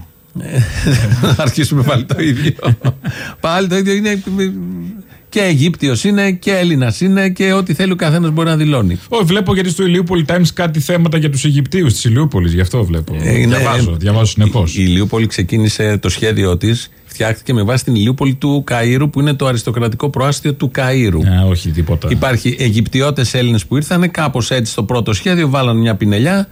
S3: Θα αρχίσουμε πάλι το ίδιο. πάλι το ίδιο είναι. Και Αιγύπτιος είναι και Έλληνας είναι και ό,τι θέλει ο καθένας μπορεί να δηλώνει.
S4: Όχι, βλέπω γιατί στο Ηλιούπολη Times κάτι θέματα για τους Αιγυπτίους της Ηλιούπολης. Γι' αυτό βλέπω.
S3: Ε, είναι-
S4: διαβάζω, διαβάζω συνεχώ.
S3: Η Ηλιούπολη ξεκίνησε το σχέδιό της, φτιάχτηκε με βάση την Ηλιούπολη του Καΐρου που είναι το αριστοκρατικό προάστιο του Καΐρου.
S4: Α, όχι, τίποτα.
S3: Υπάρχει Αιγυπτιώτες Έλληνες που ήρθαν, κάπως έτσι στο πρώτο σχέδιο, βάλαν μια πινελιά.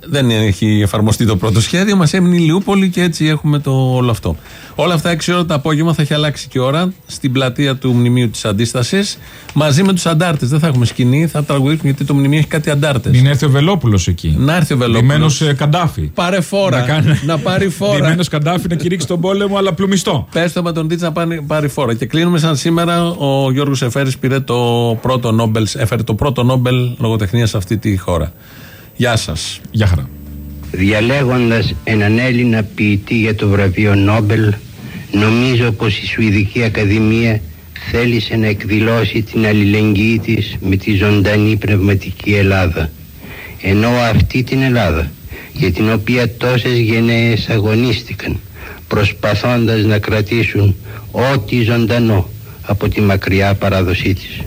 S3: Δεν έχει εφαρμοστεί το πρώτο σχέδιο. Μας έμεινε η Λιούπολη και έτσι έχουμε το όλο αυτό. Όλα αυτά 6 ώρα το απόγευμα θα έχει αλλάξει και ώρα στην πλατεία του Μνημείου της Αντίστασης μαζί με τους αντάρτες. Δεν θα έχουμε σκηνή, θα τραγουδήσουμε γιατί το Μνημείο έχει κάτι αντάρτες.
S4: Μην έρθει ο Βελόπουλος εκεί.
S3: Να έρθει ο Βελόπουλος.
S4: Ντυμένος ε, καντάφι.
S3: Πάρε φόρα.
S4: Να, κάνει...
S3: να πάρει φόρα.
S4: Ντυμένος καντάφι να κηρύξει τον πόλεμο, αλλά πλουμιστό.
S3: Πες το με τον Τίτσα να πάρει, πάρει φόρα. Και κλείνουμε σαν σήμερα ο Γιώργος Εφέρης πήρε το πρώτο Νόμπελ, έφερε το πρώτο Νόμπελ λογοτεχνίας σε αυτή τη χώρα. Γεια σας.
S4: Γεια χαρά.
S15: Διαλέγοντας έναν Έλληνα ποιητή για το βραβείο Νόμπελ, νομίζω πως η Σουηδική Ακαδημία θέλησε να εκδηλώσει την αλληλεγγύη της με τη ζωντανή πνευματική Ελλάδα. Ενώ αυτή την Ελλάδα, για την οποία τόσες γενναίες αγωνίστηκαν, προσπαθώντας να κρατήσουν ό,τι ζωντανό από τη μακριά παράδοσή της.